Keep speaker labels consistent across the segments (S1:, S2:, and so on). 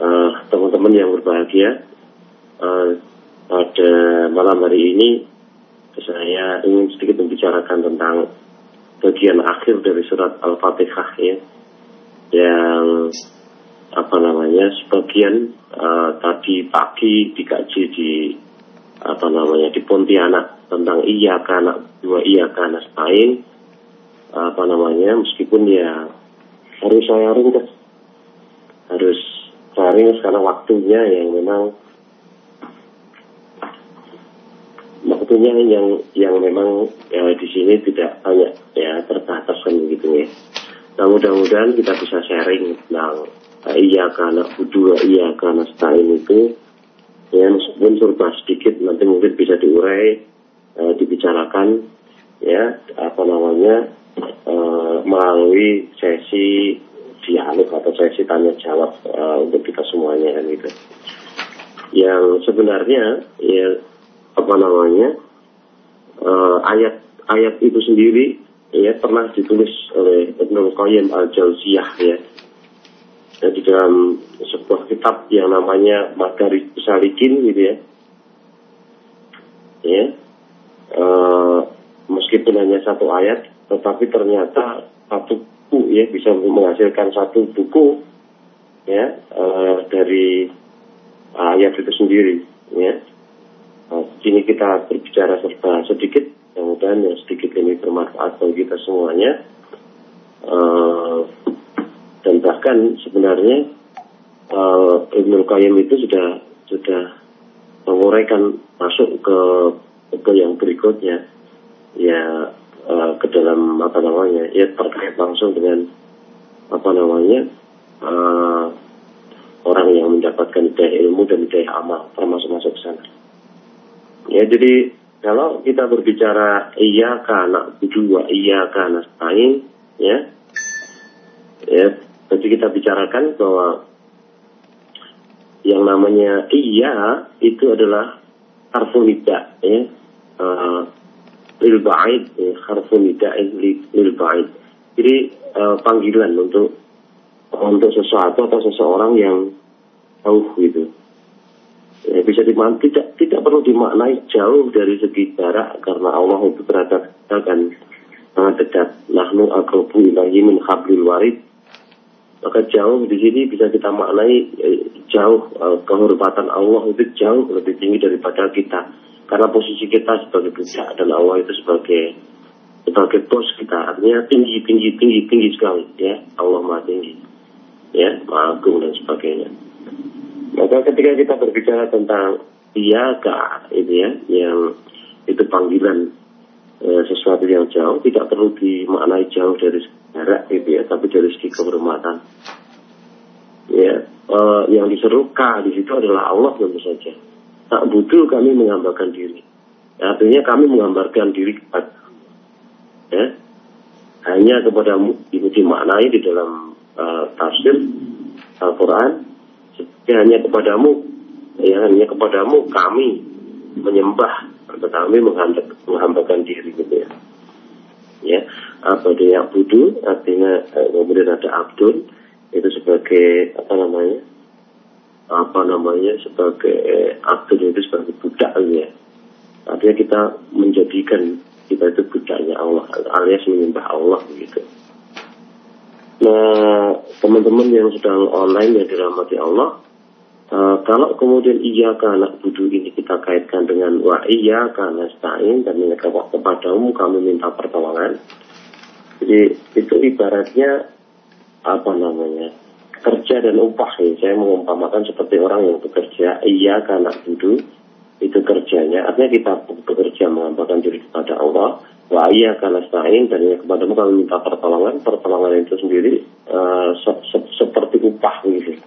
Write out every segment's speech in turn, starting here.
S1: uh, teman-teman yang berbahagia uh, pada malam hari ini saya ingin sedikit membicarakan tentang bagian akhir dari surat Al-Fatihah ya. Yang apa namanya sebagian uh, tadi pagi dikaji di apa namanya di Pontianak tentang iya karena dua iya karena stain apa namanya meskipun ya harus saya ringkas sharing karena waktunya yang memang waktunya yang yang memang ya, di sini tidak banyak ya terbatas kan begitu ya. Nah mudah-mudahan kita bisa sharing tentang uh, iya karena dua iya karena stain itu ya meskipun serba sedikit nanti mungkin bisa diurai uh, dibicarakan ya apa namanya uh, melalui sesi dialog atau sesi tanya jawab uh, untuk kita semuanya kan gitu. Yang sebenarnya ya apa namanya uh, ayat ayat itu sendiri ya pernah ditulis oleh Ibnu Qayyim al Jauziyah ya. ya di dalam sebuah kitab yang namanya Madarij Salikin gitu ya ya uh, meskipun hanya satu ayat tetapi ternyata satu buku ya bisa menghasilkan satu buku ya uh, dari ayat itu sendiri ya. Nah, sini kita berbicara serba sedikit mudah-mudahan yang sedikit ini bermanfaat bagi kita semuanya. Uh, dan bahkan sebenarnya uh, Ibnu Qayyim itu sudah sudah menguraikan masuk ke ke yang berikutnya ya uh, ke dalam apa namanya ya terkait langsung dengan apa namanya uh, orang yang mendapatkan ilmu dan hidayah amal termasuk masuk ke sana. Ya jadi kalau kita berbicara iya karena dua iya karena stain ya ya jadi kita bicarakan bahwa yang namanya iya itu adalah harfunida ya uh, lil ba'id ya, harfun nida'in lil ba'id. Jadi uh, panggilan untuk untuk sesuatu atau seseorang yang jauh gitu. Ya, bisa dimaknai tidak tidak perlu dimaknai jauh dari segi jarak karena Allah itu berada kan sangat dekat nahnu akrabu ilahi min hablil warid. Maka jauh di sini bisa kita maknai eh, jauh uh, kehormatan Allah itu jauh lebih tinggi daripada kita karena posisi kita sebagai budak dan Allah itu sebagai sebagai bos kita. Artinya tinggi tinggi tinggi tinggi sekali. Ya Allah maha tinggi. Ya maha agung dan sebagainya. Maka ketika kita berbicara tentang iyaga itu ya yang itu panggilan e, sesuatu yang jauh tidak perlu dimaknai jauh dari jarak itu ya tapi dari segi kehormatan. Ya e, yang diserukan di situ adalah Allah tentu saja tak butuh kami menggambarkan diri. Artinya kami menggambarkan diri kepada ya, hanya kepadamu itu dimaknai di dalam uh, tafsir Al-Quran. Hanya kepadamu ya hanya kepadamu kami menyembah atau kami menghambakan diri gitu ya. Ya. Apa dia budu artinya eh, kemudian ada abdul itu sebagai apa namanya apa namanya sebagai aktor itu sebagai budak ya. Artinya kita menjadikan kita itu budaknya Allah alias menyembah Allah begitu. Nah teman-teman yang sedang online yang dirahmati Allah, uh, kalau kemudian iya karena budu ini kita kaitkan dengan wa iya karena stain dan mereka kepadamu kami minta pertolongan. Jadi itu ibaratnya apa namanya kerja dan upah ya. Saya mengumpamakan seperti orang yang bekerja, iya karena duduk itu kerjanya. Artinya kita bekerja mengampakkan diri kepada Allah. Wah iya karena stain dan ya kepadamu kami minta pertolongan. Pertolongan itu sendiri uh, se se seperti upah gitu.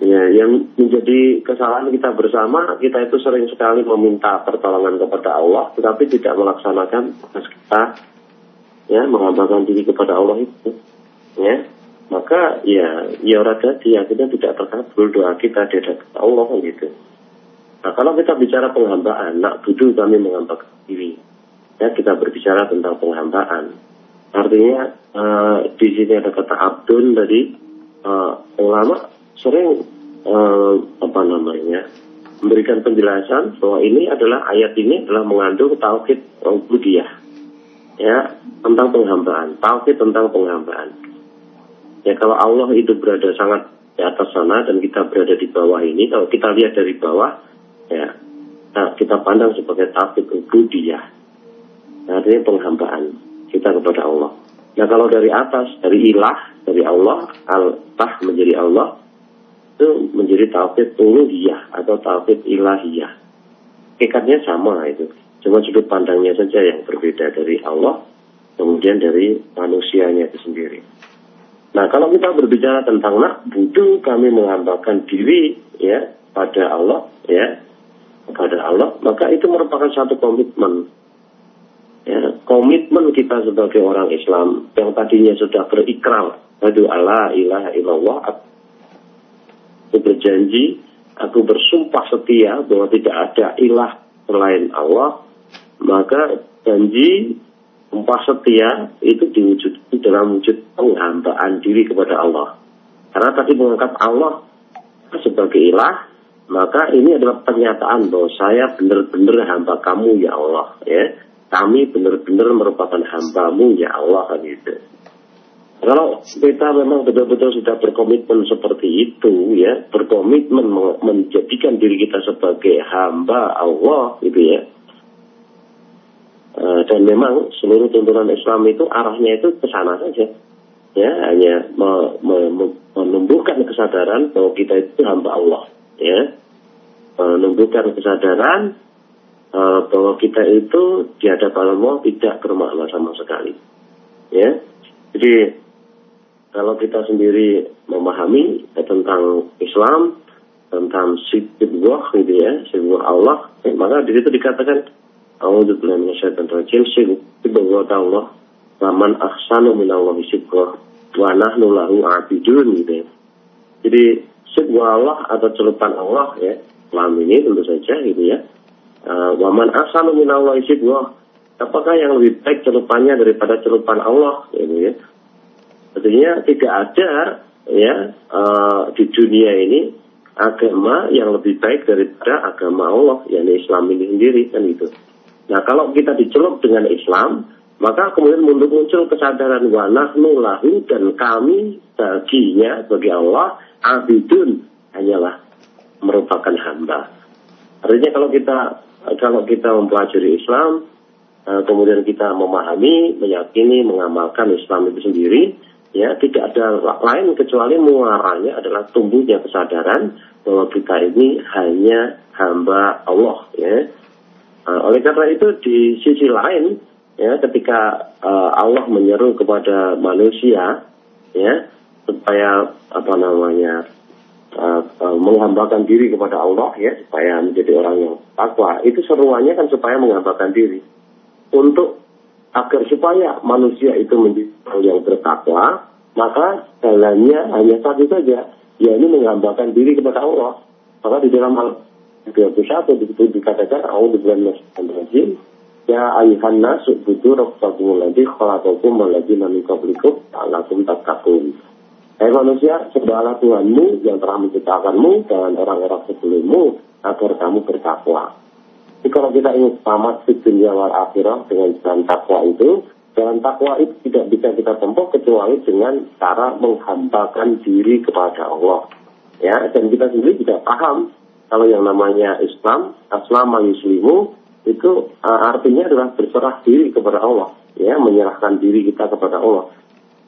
S1: Ya, yang menjadi kesalahan kita bersama, kita itu sering sekali meminta pertolongan kepada Allah, tetapi tidak melaksanakan tugas kita, ya, mengamalkan diri kepada Allah itu, ya maka ya ya orang ya kita tidak terkabul doa kita di hadapan Allah gitu. Nah kalau kita bicara penghambaan, nak butuh kami menghambakan diri. Ya kita berbicara tentang penghambaan. Artinya uh, di sini ada kata abdun dari uh, ulama sering uh, apa namanya memberikan penjelasan bahwa ini adalah ayat ini adalah mengandung tauhid ubudiyah ya tentang penghambaan tauhid tentang penghambaan ya kalau Allah itu berada sangat di atas sana dan kita berada di bawah ini kalau kita lihat dari bawah ya nah, kita pandang sebagai tauhid ubudiyah nah, artinya penghambaan kita kepada Allah nah kalau dari atas dari ilah dari Allah al-tah menjadi Allah itu menjadi tauhid uluhiyah atau tauhid ilahiyah. Ikatnya sama itu. Cuma sudut pandangnya saja yang berbeda dari Allah, kemudian dari manusianya itu sendiri. Nah, kalau kita berbicara tentang nak butuh kami menghambakan diri ya pada Allah ya kepada Allah, maka itu merupakan satu komitmen. Ya, komitmen kita sebagai orang Islam yang tadinya sudah berikrar, adu Allah ilaha illallah Aku berjanji, aku bersumpah setia bahwa tidak ada ilah selain Allah, maka janji sumpah setia itu diwujudkan dalam wujud penghambaan diri kepada Allah. Karena tadi mengangkat Allah sebagai ilah, maka ini adalah pernyataan bahwa saya benar-benar hamba kamu ya Allah ya. Kami benar-benar merupakan hambamu ya Allah kan gitu. Kalau kita memang betul-betul sudah berkomitmen seperti itu ya, berkomitmen menjadikan diri kita sebagai hamba Allah gitu ya. Uh, dan memang seluruh tuntunan Islam itu arahnya itu ke sana saja. Ya, hanya me, me, me, menumbuhkan kesadaran bahwa kita itu hamba Allah, ya. Menumbuhkan kesadaran uh, bahwa kita itu di hadapan Allah tidak bermakna sama sekali. Ya. Jadi kalau kita sendiri memahami ya, tentang Islam, tentang sifat gitu ya, sifat Allah, eh, maka di situ dikatakan A'udzubillahi minasyaitonir rajim, sifat Allah, Raman ahsanu minallahi sifat wa nahnu lahu abidun gitu ya. Jadi sifat Allah atau celupan Allah ya, Islam ini tentu saja gitu ya. Uh, Waman ahsanu minallahi sifat Apakah yang lebih baik celupannya daripada celupan Allah gitu ya? Artinya tidak ada ya uh, di dunia ini agama yang lebih baik daripada agama Allah, yakni Islam ini sendiri kan itu. Nah kalau kita dicelup dengan Islam, maka kemudian muncul muncul kesadaran wanah lahu dan kami baginya bagi Allah abidun hanyalah merupakan hamba. Artinya kalau kita kalau kita mempelajari Islam, uh, kemudian kita memahami, meyakini, mengamalkan Islam itu sendiri, ya tidak ada lain kecuali muaranya adalah tumbuhnya kesadaran bahwa kita ini hanya hamba Allah ya uh, oleh karena itu di sisi lain ya ketika uh, Allah menyeru kepada manusia ya supaya apa namanya uh, uh, menghambakan diri kepada Allah ya supaya menjadi orang yang takwa itu seruannya kan supaya menghambakan diri untuk agar supaya manusia itu menjadi orang yang bertakwa, maka jalannya hanya satu saja, yakni menghambakan diri kepada Allah. Maka di dalam 21 itu dikatakan Allah dengan rajim Ya ayuhan nasu budu rabbakum alladhi khalaqakum walladhi min qablikum la'allakum tattaqun. Hai manusia, sembahlah Tuhanmu yang telah menciptakanmu dan orang-orang sebelummu agar kamu bertakwa. Jadi kalau kita ingin selamat di dunia wal akhirah dengan jalan takwa itu, jalan takwa itu tidak bisa kita tempuh kecuali dengan cara menghambakan diri kepada Allah. Ya, dan kita sendiri tidak paham kalau yang namanya Islam, aslama yuslimu, itu uh, artinya adalah berserah diri kepada Allah, ya, menyerahkan diri kita kepada Allah.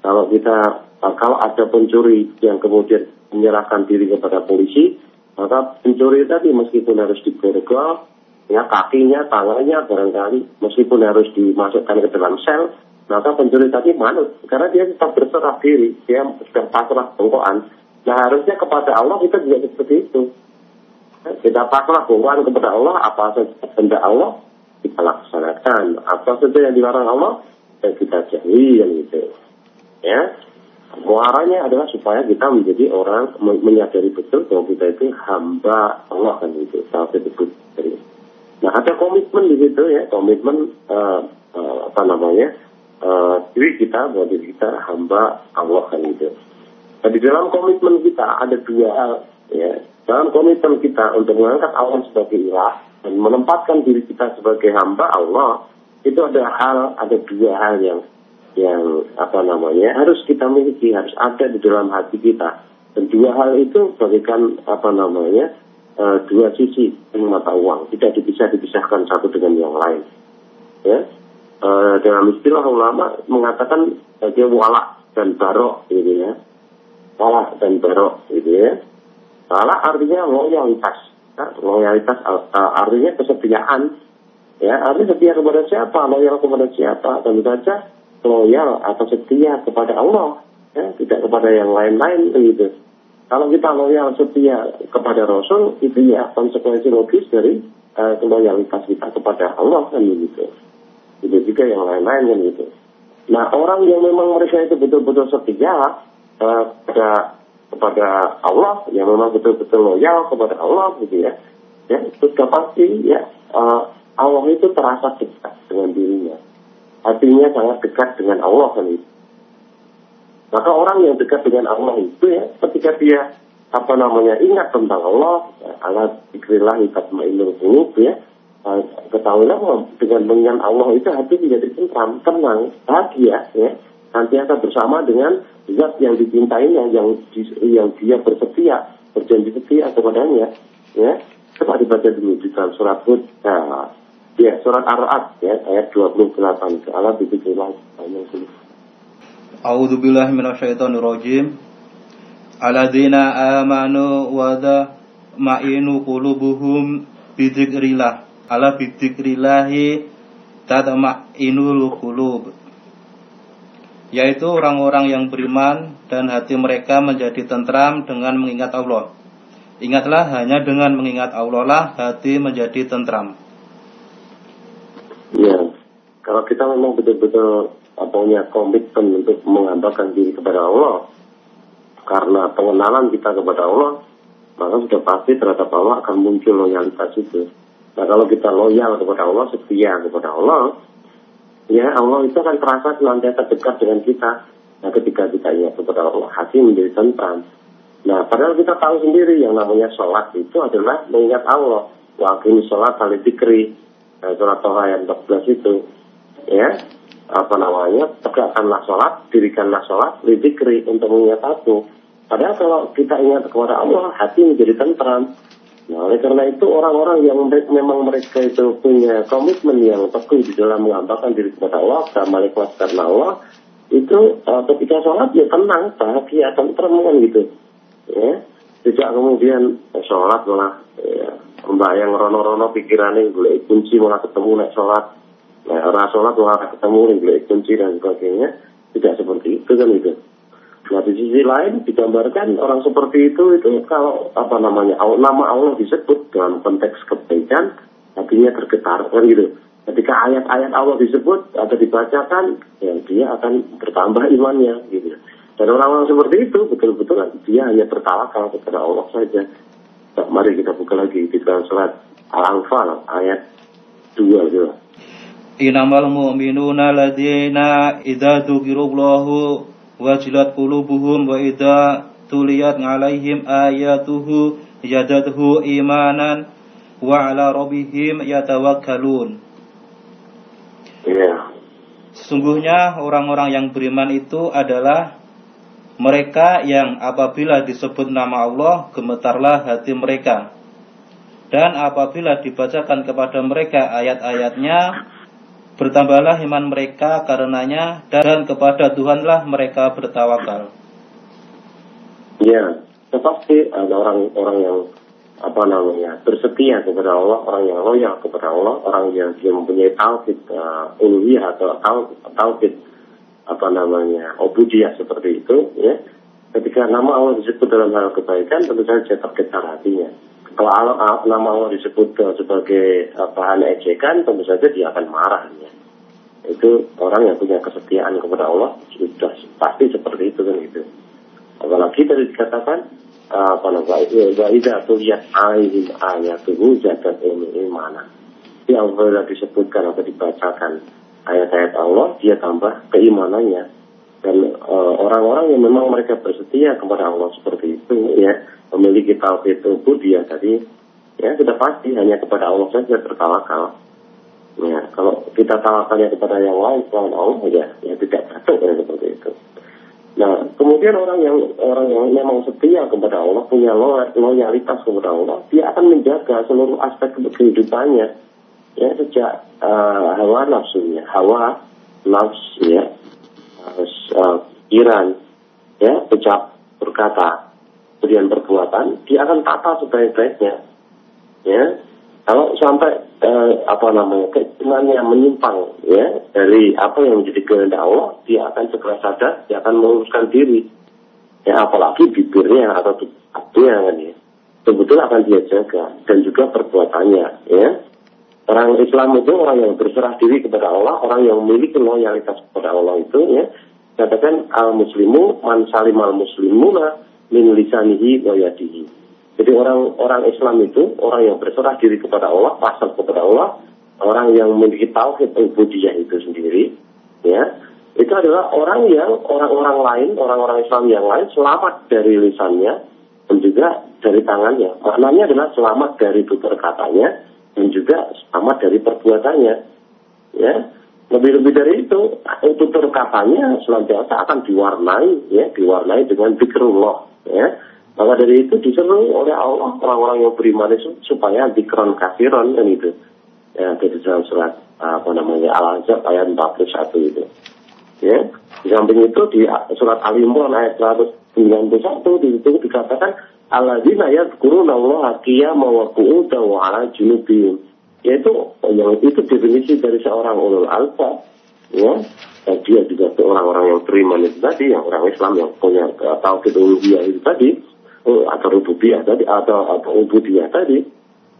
S1: Kalau kita uh, kalau ada pencuri yang kemudian menyerahkan diri kepada polisi, maka pencuri tadi meskipun harus diborgol, ya kakinya, tangannya barangkali meskipun harus dimasukkan ke dalam sel, maka pencuri tadi manut karena dia tetap berserah diri, dia sudah pasrah bongkoan. Nah harusnya kepada Allah kita juga seperti itu. Kita pasrah bongkoan kepada Allah, apa saja benda Allah kita laksanakan, apa saja yang dilarang Allah dan kita jauhi yang itu. Ya, muaranya adalah supaya kita menjadi orang menyadari betul bahwa kita itu hamba Allah kan itu, saat itu Nah ada komitmen di situ ya, komitmen uh, uh, apa namanya uh, diri kita bahwa diri kita hamba Allah kan itu. Nah, di dalam komitmen kita ada dua hal, ya. Dalam komitmen kita untuk mengangkat Allah sebagai ilah dan menempatkan diri kita sebagai hamba Allah, itu ada hal, ada dua hal yang yang apa namanya harus kita miliki, harus ada di dalam hati kita. Dan dua hal itu bagaikan apa namanya uh, dua sisi mata uang, tidak bisa dipisahkan satu dengan yang lain. Ya, uh, dalam istilah ulama mengatakan sebagai wala dan barok, gitu ya wala dan barok gitu ya. Wala artinya loyalitas. Nah, loyalitas uh, artinya kesetiaan. Ya, artinya setia kepada siapa? Loyal kepada siapa? Tentu saja loyal atau setia kepada Allah. Ya, tidak kepada yang lain-lain gitu. Kalau kita loyal setia kepada Rasul, itu ya konsekuensi logis dari uh, loyalitas kita kepada Allah kan gitu. Itu juga yang lain-lain kan gitu. Nah orang yang memang mereka itu betul-betul setia, uh, kepada Allah yang memang betul-betul loyal kepada Allah gitu ya. Ya sudah pasti ya uh, Allah itu terasa dekat dengan dirinya. Hatinya sangat dekat dengan Allah kan itu. Maka orang yang dekat dengan Allah itu ya ketika dia apa namanya ingat tentang Allah ya, Allah dikrilah tatmainul qulub ya uh, ketahuilah dengan mengingat Allah itu hati menjadi tentram tenang bahagia ya nantiasa bersama dengan zat yang dicintainya yang yang dia bersetia berjanji setia kepadanya ya. Coba dibaca dulu di dalam surat Hud ya, ya surat Ar-Ra'd ya ayat 28 ke Allah sulit
S2: A'udzu billahi minasyaitonir rajim Alladzina amanu wa da ma'inu qulubuhum bidzikrillah. Ala bidzikrillahi tatma'inul qulub yaitu orang-orang yang beriman dan hati mereka menjadi tentram dengan mengingat Allah. Ingatlah hanya dengan mengingat Allah lah hati menjadi tentram.
S1: Ya, kalau kita memang betul-betul punya komitmen untuk menghambakan diri kepada Allah, karena pengenalan kita kepada Allah, maka sudah pasti terhadap Allah akan muncul loyalitas itu. Nah kalau kita loyal kepada Allah, setia kepada Allah, ya Allah itu akan terasa senantiasa dekat dengan kita. Nah ketika kita ingat kepada Allah, hati menjadi tentram. Nah padahal kita tahu sendiri yang namanya sholat itu adalah mengingat Allah. Wa ini sholat kali dikri. Nah, surat Toha ayat 14 itu. Ya, apa namanya, tegakkanlah sholat, dirikanlah sholat, lidikri untuk mengingat aku. Padahal kalau kita ingat kepada Allah, hati menjadi tentram. Nah, oleh karena itu orang-orang yang memang mereka itu punya komitmen yang teguh di dalam mengambahkan diri kepada Allah, beramal ikhlas karena Allah, itu uh, ketika sholat ya tenang, bahagia, tentrem kan gitu. Ya, tidak kemudian eh, sholat malah ya, membayang rono-rono pikirannya boleh kunci malah ketemu naik sholat. Nah, orang sholat malah ketemu boleh kunci dan sebagainya. Tidak seperti itu kan itu. Nah di sisi lain digambarkan orang seperti itu itu kalau apa namanya nama Allah disebut dalam konteks kebaikan hatinya tergetar kan gitu. Ketika ayat-ayat Allah disebut atau dibacakan ya dia akan bertambah imannya gitu. Dan orang-orang seperti itu betul-betul dia hanya tertawakal kepada Allah saja. Nah, mari kita buka lagi di dalam surat Al-Anfal ayat 2 gitu.
S2: Inamal mu'minuna ladina idza dzukirallahu wajilat qulubuhum wa idza tuliyat alaihim ayatuhu yadatuhu imanan wa ala rabbihim yatawakkalun.
S1: Iya.
S2: Sesungguhnya orang-orang yang beriman itu adalah mereka yang apabila disebut nama Allah gemetarlah hati mereka. Dan apabila dibacakan kepada mereka ayat-ayatnya Bertambahlah iman mereka karenanya dan kepada Tuhanlah mereka bertawakal.
S1: Ya, tetapi ada orang-orang yang apa namanya bersetia kepada Allah, orang yang loyal kepada Allah, orang yang dia mempunyai tauhid uh, uluhiyah atau tauhid apa namanya obudiyah seperti itu, ya. Ketika nama Allah disebut dalam hal kebaikan, tentu saja tergetar hatinya kalau nama Allah disebut sebagai bahan ejekan, tentu saja dia akan marah. Ya. Itu orang yang punya kesetiaan kepada Allah sudah pasti seperti itu kan itu. Apalagi tadi dikatakan apa namanya tidak tuh lihat alaihim ayatuhu jagat ini mana. Yang apabila disebutkan atau dibacakan ayat-ayat Allah, dia tambah keimanannya. Dan eh, orang-orang yang memang mereka bersetia kepada Allah seperti itu ya memiliki tauhid dia tadi ya sudah pasti hanya kepada Allah saja bertawakal ya kalau kita tawakalnya kepada yang lain selain Allah ya ya tidak patut ya seperti itu. Nah kemudian orang yang orang yang memang setia kepada Allah punya loyalitas kepada Allah dia akan menjaga seluruh aspek kehidupannya ya sejak uh, hawa nafsunya hawa nafsu ya uh, pikiran, ya, ucap, berkata, kemudian perbuatan, dia akan tata sebaik-baiknya. Ya, kalau sampai uh, apa namanya keinginannya menyimpang ya dari apa yang menjadi kehendak Allah, dia akan segera sadar, dia akan meluruskan diri. Ya, apalagi bibirnya atau hatinya kan ya. Betul akan dia jaga dan juga perbuatannya ya. Orang Islam itu orang yang berserah diri kepada Allah, orang yang memiliki loyalitas kepada Allah itu ya, katakan al muslimu man salim al muslimuna min lisanihi wa yadihi. Jadi orang orang Islam itu orang yang berserah diri kepada Allah, pasal kepada Allah, orang yang memiliki tauhid ubudiyah itu sendiri, ya. Itu adalah orang yang orang-orang lain, orang-orang Islam yang lain selamat dari lisannya dan juga dari tangannya. Maknanya adalah selamat dari tutur katanya dan juga selamat dari perbuatannya. Ya, lebih-lebih dari itu, tutur katanya selanjutnya akan diwarnai, ya, diwarnai dengan zikrullah, ya. Maka dari itu diseru oleh Allah orang-orang yang beriman itu supaya dikron kafiron kan itu. Ya, dari dalam surat apa namanya Al-Azab ayat 41 itu. Ya, di samping itu di surat Al-Imran ayat 191 di situ dikatakan alladzina yadhkuruna Allah qiyaman wa qu'udan wa 'ala yaitu yang itu definisi dari seorang ulul alfa ya. Dan dia juga orang-orang yang beriman itu tadi yang orang Islam yang punya uh, tauhid uluhiyah itu tadi uh, atau rububiyah tadi atau atau ubudiyah tadi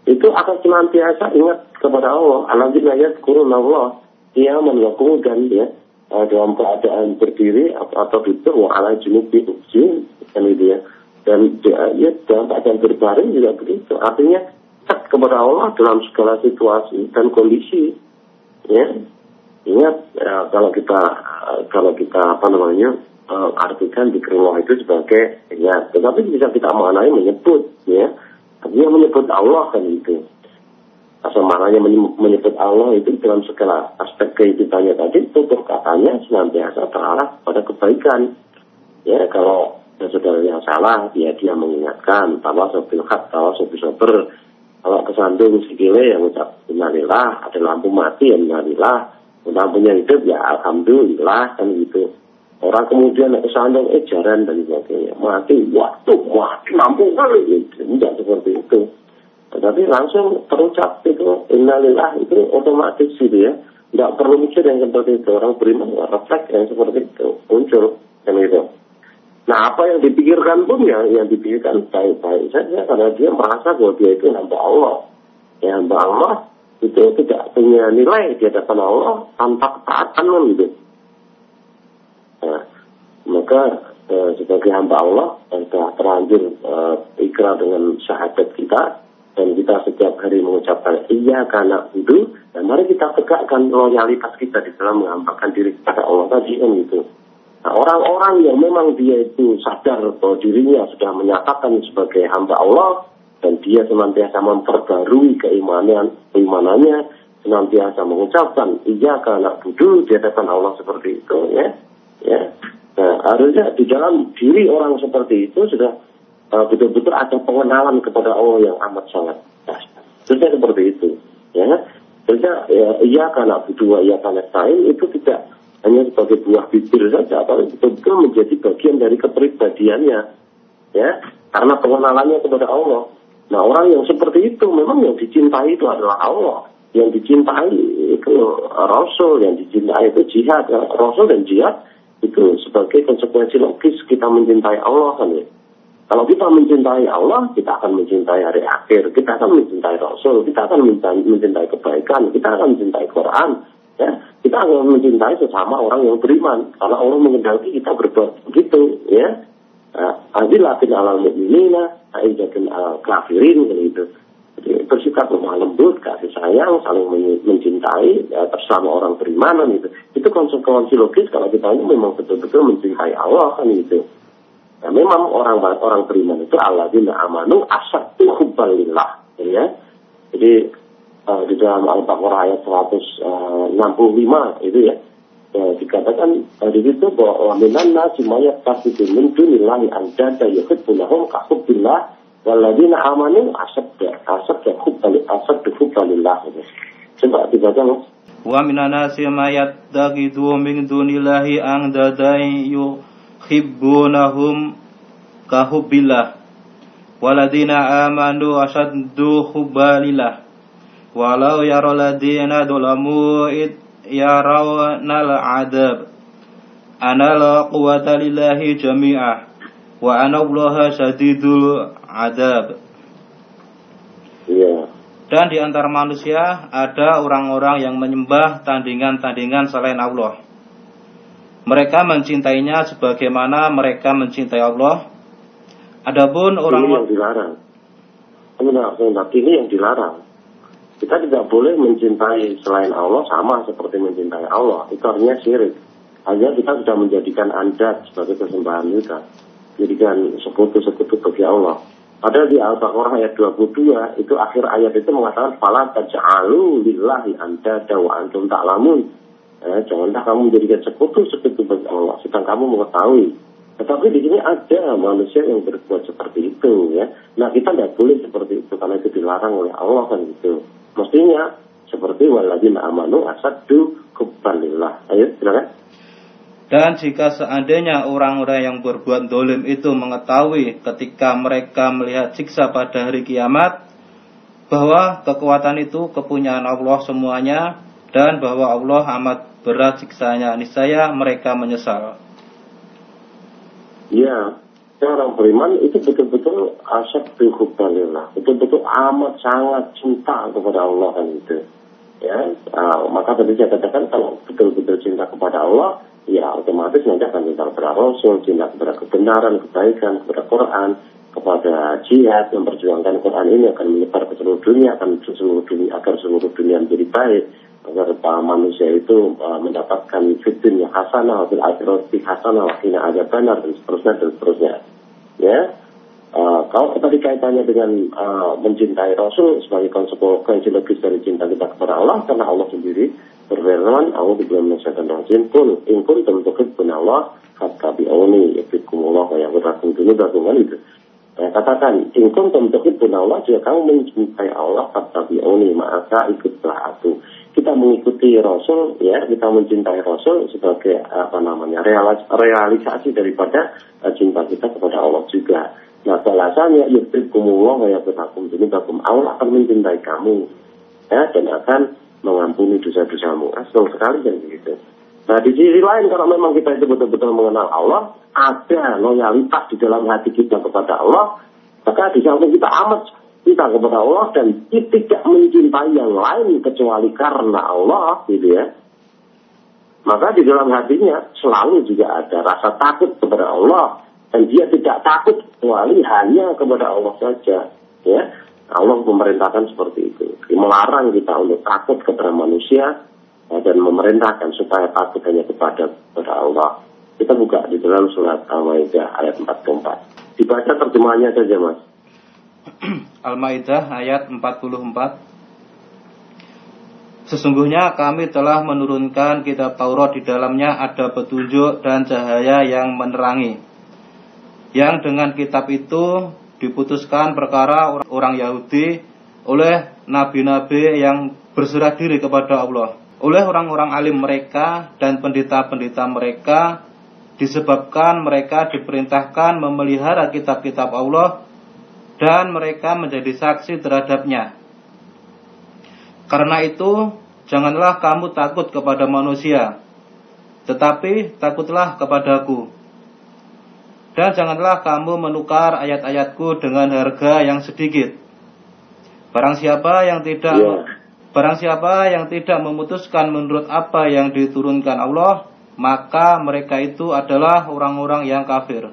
S1: itu akan senantiasa ingat kepada Allah alhamdulillah ya kurun Allah dia mengaku dan ya. Uh, dalam keadaan berdiri atau, atau duduk wa ala junubi kan itu ya dan dia, ya dalam keadaan berbaring juga begitu artinya kepada Allah dalam segala situasi dan kondisi. Ya, ingat ya, kalau kita kalau kita apa namanya uh, artikan di Allah itu sebagai ya, tetapi bisa kita maknai menyebut ya, artinya menyebut Allah kan itu. Asal maknanya menyebut Allah itu dalam segala aspek kehidupannya tadi, tutur katanya senantiasa terarah pada kebaikan. Ya, kalau saudara yang salah, dia dia mengingatkan, tawa sobil hak, tawa sobil sober, kalau kesandung sikile yang ucap innalillah, ada lampu mati ya innalillah, lampunya hidup ya alhamdulillah kan gitu. Orang kemudian kesandung eh jaran dan sebagainya, mati waktu mati lampu kali gitu. Tidak seperti itu. Tetapi langsung terucap itu innalillah itu otomatis gitu ya. Tidak perlu mikir yang seperti itu. Orang beriman refleks yang seperti itu muncul kan itu. Nah apa yang dipikirkan pun ya yang dipikirkan baik-baik saja karena dia merasa bahwa dia itu hamba Allah. Ya hamba Allah itu tidak punya nilai di hadapan Allah tanpa ketaatan gitu. Nah, maka eh, sebagai hamba Allah yang telah terlanjur eh, ikrar dengan syahadat kita dan kita setiap hari mengucapkan iya karena itu dan mari kita tegakkan loyalitas kita di dalam menghambakan diri kepada Allah tadi kan gitu. Nah, orang-orang yang memang dia itu sadar bahwa dirinya sudah menyatakan sebagai hamba Allah dan dia senantiasa memperbarui keimanan keimanannya, senantiasa mengucapkan iya karena budu di hadapan Allah seperti itu ya. Ya. Nah, harusnya di dalam diri orang seperti itu sudah uh, betul-betul ada pengenalan kepada Allah yang amat sangat. Terusnya seperti itu, ya. Terusnya ya, iya karena budu, iya karena sain itu tidak hanya sebagai buah bibir saja, tapi betul-betul menjadi bagian dari kepribadiannya, ya, karena pengenalannya kepada Allah. Nah orang yang seperti itu memang yang dicintai itu adalah Allah, yang dicintai itu Rasul, yang dicintai itu jihad. Rasul dan jihad itu sebagai konsekuensi logis kita mencintai Allah kan ya. Kalau kita mencintai Allah, kita akan mencintai hari akhir, kita akan mencintai Rasul, kita akan mencintai kebaikan, kita akan mencintai Quran, ya kita akan mencintai sesama orang yang beriman karena Allah mengendaki kita berbuat begitu ya Adilatin alal mu'minina aizatin al kafirin gitu bersikap lemah lembut, kasih sayang, saling mencintai, ya, bersama orang beriman gitu. Itu konsekuensi logis kalau kita ini memang betul-betul mencintai Allah kan gitu. Nah, memang orang orang beriman itu Allah amanu asatu hubbalillah ya. Jadi uh, di dalam Al-Baqarah ayat 165 uh, itu ya, ya dikatakan di situ bahwa minan nasi mayat pasti min dunillahi andada yuhibbunahum kahubbillah waladina amanu asabda asabda hubbali asabda hubbalillah coba dibaca mas.
S2: Wa minan nasi mayat dagidu min dunillahi andada yuhibbunahum kahubbillah waladina amanu asaddu hubbalillah walau yara ladina dolamu it yarawnal adab ana la quwata lillahi jami'ah wa ana allaha syadidul adab.
S1: Iya.
S2: Dan di antara manusia ada orang-orang yang menyembah tandingan-tandingan selain Allah. Mereka mencintainya sebagaimana mereka mencintai Allah. Adapun orang
S1: ini yang dilarang. Ini yang dilarang. Kita tidak boleh mencintai selain Allah sama seperti mencintai Allah. Itu artinya syirik. Hanya kita sudah menjadikan adat sebagai kesembahan kita. Jadikan sekutu-sekutu bagi Allah. Padahal di Al-Baqarah ayat 22 itu akhir ayat itu mengatakan fala taj'alu lillahi anda dawa antum ta'lamun. Eh, janganlah kamu menjadikan sekutu sekutu bagi Allah sedang kamu mengetahui. Tetapi di sini ada manusia yang berbuat seperti itu ya. Nah kita tidak boleh seperti itu karena itu dilarang oleh Allah kan gitu. Mestinya seperti waladina amanu asadu kubbalillah. Ayo silakan.
S2: Dan jika seandainya orang-orang yang berbuat dolim itu mengetahui ketika mereka melihat siksa pada hari kiamat, bahwa kekuatan itu kepunyaan Allah semuanya, dan bahwa Allah amat berat siksanya, niscaya mereka menyesal.
S1: Ya, orang beriman itu betul-betul asyad bihubbalillah. Betul-betul amat sangat cinta kepada Allah kan itu. Ya, uh, maka tadi saya katakan kalau betul-betul cinta kepada Allah, ya otomatis nanti akan cinta kepada Rasul, cinta kepada kebenaran, kebaikan, kepada Quran, kepada jihad, memperjuangkan Quran ini akan menyebar ke seluruh dunia, akan seluruh dunia agar seluruh dunia menjadi baik, agar manusia itu uh, mendapatkan fitin yang hasanah, fil akhirati hasanah, wakina ada benar dan seterusnya dan seterusnya. Ya, Uh, kalau tadi kaitannya dengan uh, mencintai Rasul sebagai konsekuensi logis dari cinta kita kepada Allah, karena Allah sendiri berfirman, "Aku belum menyelesaikan rajin pun, ingkun tentukan pun Allah, bi'oni, yafikumullah, wa yang berakum dulu gabungan itu." Nah, katakan, ingkun tentukan pun Allah, jika kamu mencintai Allah, kata bi'oni, maka ikutlah aku. Kita mengikuti Rasul, ya, kita mencintai Rasul sebagai apa namanya realisasi daripada uh, cinta kita kepada Allah juga. Nah balasannya yudhikumullah wa yabtakum bakum Allah akan mencintai kamu ya dan akan mengampuni dosa-dosamu. Asal sekali kan begitu. Nah di sisi lain kalau memang kita itu betul-betul mengenal Allah, ada loyalitas di dalam hati kita kepada Allah, maka di samping kita amat kita kepada Allah dan tidak mencintai yang lain kecuali karena Allah, gitu ya. Maka di dalam hatinya selalu juga ada rasa takut kepada Allah, dan dia tidak takut kecuali hanya kepada Allah saja ya. Allah memerintahkan seperti itu. Melarang kita untuk takut kepada manusia ya, dan memerintahkan supaya takut hanya kepada kepada Allah. Kita buka di dalam surat Al-Maidah ayat 44 dibaca terjemahannya saja mas
S2: Al-Maidah ayat 44 Sesungguhnya kami telah menurunkan kitab Taurat di dalamnya ada petunjuk dan cahaya yang menerangi yang dengan kitab itu diputuskan perkara orang Yahudi oleh nabi-nabi yang berserah diri kepada Allah. Oleh orang-orang alim mereka dan pendeta-pendeta mereka disebabkan mereka diperintahkan memelihara kitab-kitab Allah dan mereka menjadi saksi terhadapnya. Karena itu, janganlah kamu takut kepada manusia, tetapi takutlah kepadaku dan janganlah kamu menukar ayat-ayatku dengan harga yang sedikit. Barang siapa yang tidak yeah. barang siapa yang tidak memutuskan menurut apa yang diturunkan Allah, maka mereka itu adalah orang-orang yang kafir.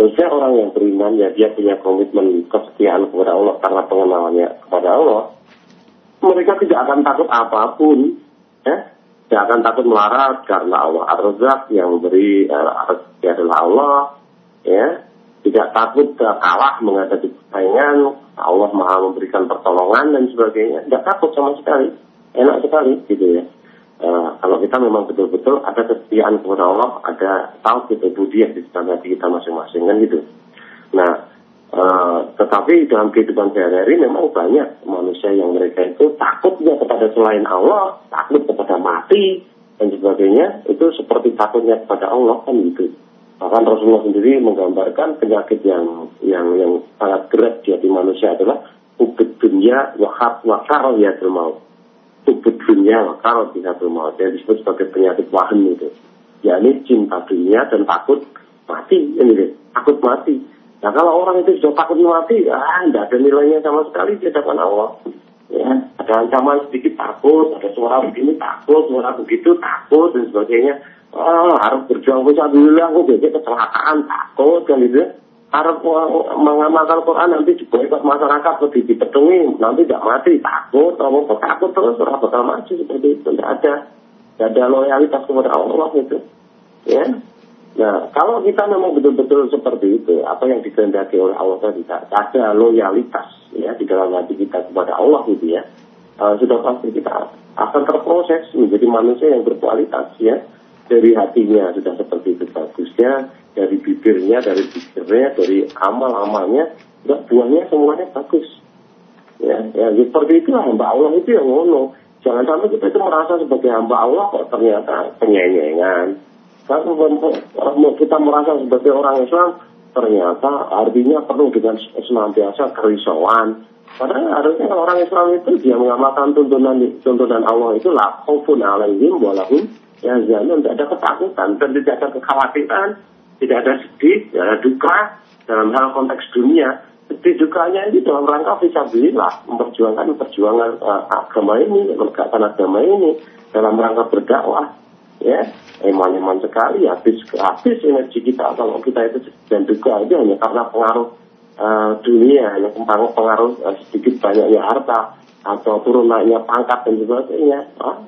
S1: Ya. Ya, ya seharusnya orang yang beriman ya dia punya komitmen kesetiaan kepada Allah karena pengenalannya kepada Allah. Mereka tidak akan takut apa pun, ya. Tidak akan takut melarat karena Allah Ar-Razak yang memberi uh, adalah Allah, ya. Tidak takut kalah menghadapi persaingan, Allah maha memberikan pertolongan dan sebagainya. Tidak takut sama sekali, enak sekali gitu ya. Uh, kalau kita memang betul-betul ada kesetiaan kepada Allah, ada tahu kita budiah di dalam hati kita masing-masing kan gitu. Nah, uh, tetapi dalam kehidupan sehari-hari memang banyak manusia yang mereka itu takutnya kepada selain Allah, takut kepada mati dan sebagainya. Itu seperti takutnya kepada Allah kan gitu. Bahkan Rasulullah sendiri menggambarkan penyakit yang yang yang sangat berat di hati manusia adalah ubud dunia wakar wakar ya termau ubud dunia kalau tidak maut yang disebut sebagai penyakit wahan itu. Yakni cinta dunia dan takut mati. Ini takut mati. Nah kalau orang itu sudah takut mati ah tidak ada nilainya sama sekali di hadapan Allah. Ya ada ancaman sedikit takut. Ada suara begini takut. Suara begitu takut dan sebagainya. Oh, harus berjuang bisa bilang aku kecelakaan takut kan gitu harap mengamalkan Quran nanti diboykot masyarakat lebih dipetungi nanti tidak mati takut kamu takut terus orang bakal maju seperti itu. Tidak ada tidak ada loyalitas kepada Allah itu ya. Nah kalau kita memang betul-betul seperti itu apa yang dikehendaki oleh Allah tadi ada loyalitas ya di dalam hati kita kepada Allah gitu ya uh, sudah pasti kita akan terproses menjadi manusia yang berkualitas ya dari hatinya sudah seperti itu bagusnya dari bibirnya, dari bibirnya, dari amal-amalnya, enggak buahnya semuanya bagus. Ya, ya seperti itulah hamba Allah itu yang ngono. Jangan sampai kita itu merasa sebagai hamba Allah kok ternyata penyenyengan. Kalau kita merasa sebagai orang Islam, ternyata artinya penuh dengan senantiasa kerisauan. Padahal harusnya orang Islam itu dia mengamalkan tuntunan tuntunan Allah itu lah khaufun alaihim walahum ya jangan tidak ada ketakutan dan tidak ada kekhawatiran tidak ada sedih, tidak ada duka dalam hal konteks dunia. Sedih dukanya ini dalam rangka visabilillah, memperjuangkan perjuangan uh, agama ini, menegakkan agama ini dalam rangka berdakwah. Ya, eman-eman sekali, habis habis energi kita kalau kita itu dan duka itu hanya karena pengaruh uh, dunia, hanya pengaruh pengaruh uh, sedikit banyaknya harta atau turun naiknya pangkat dan sebagainya. Ah,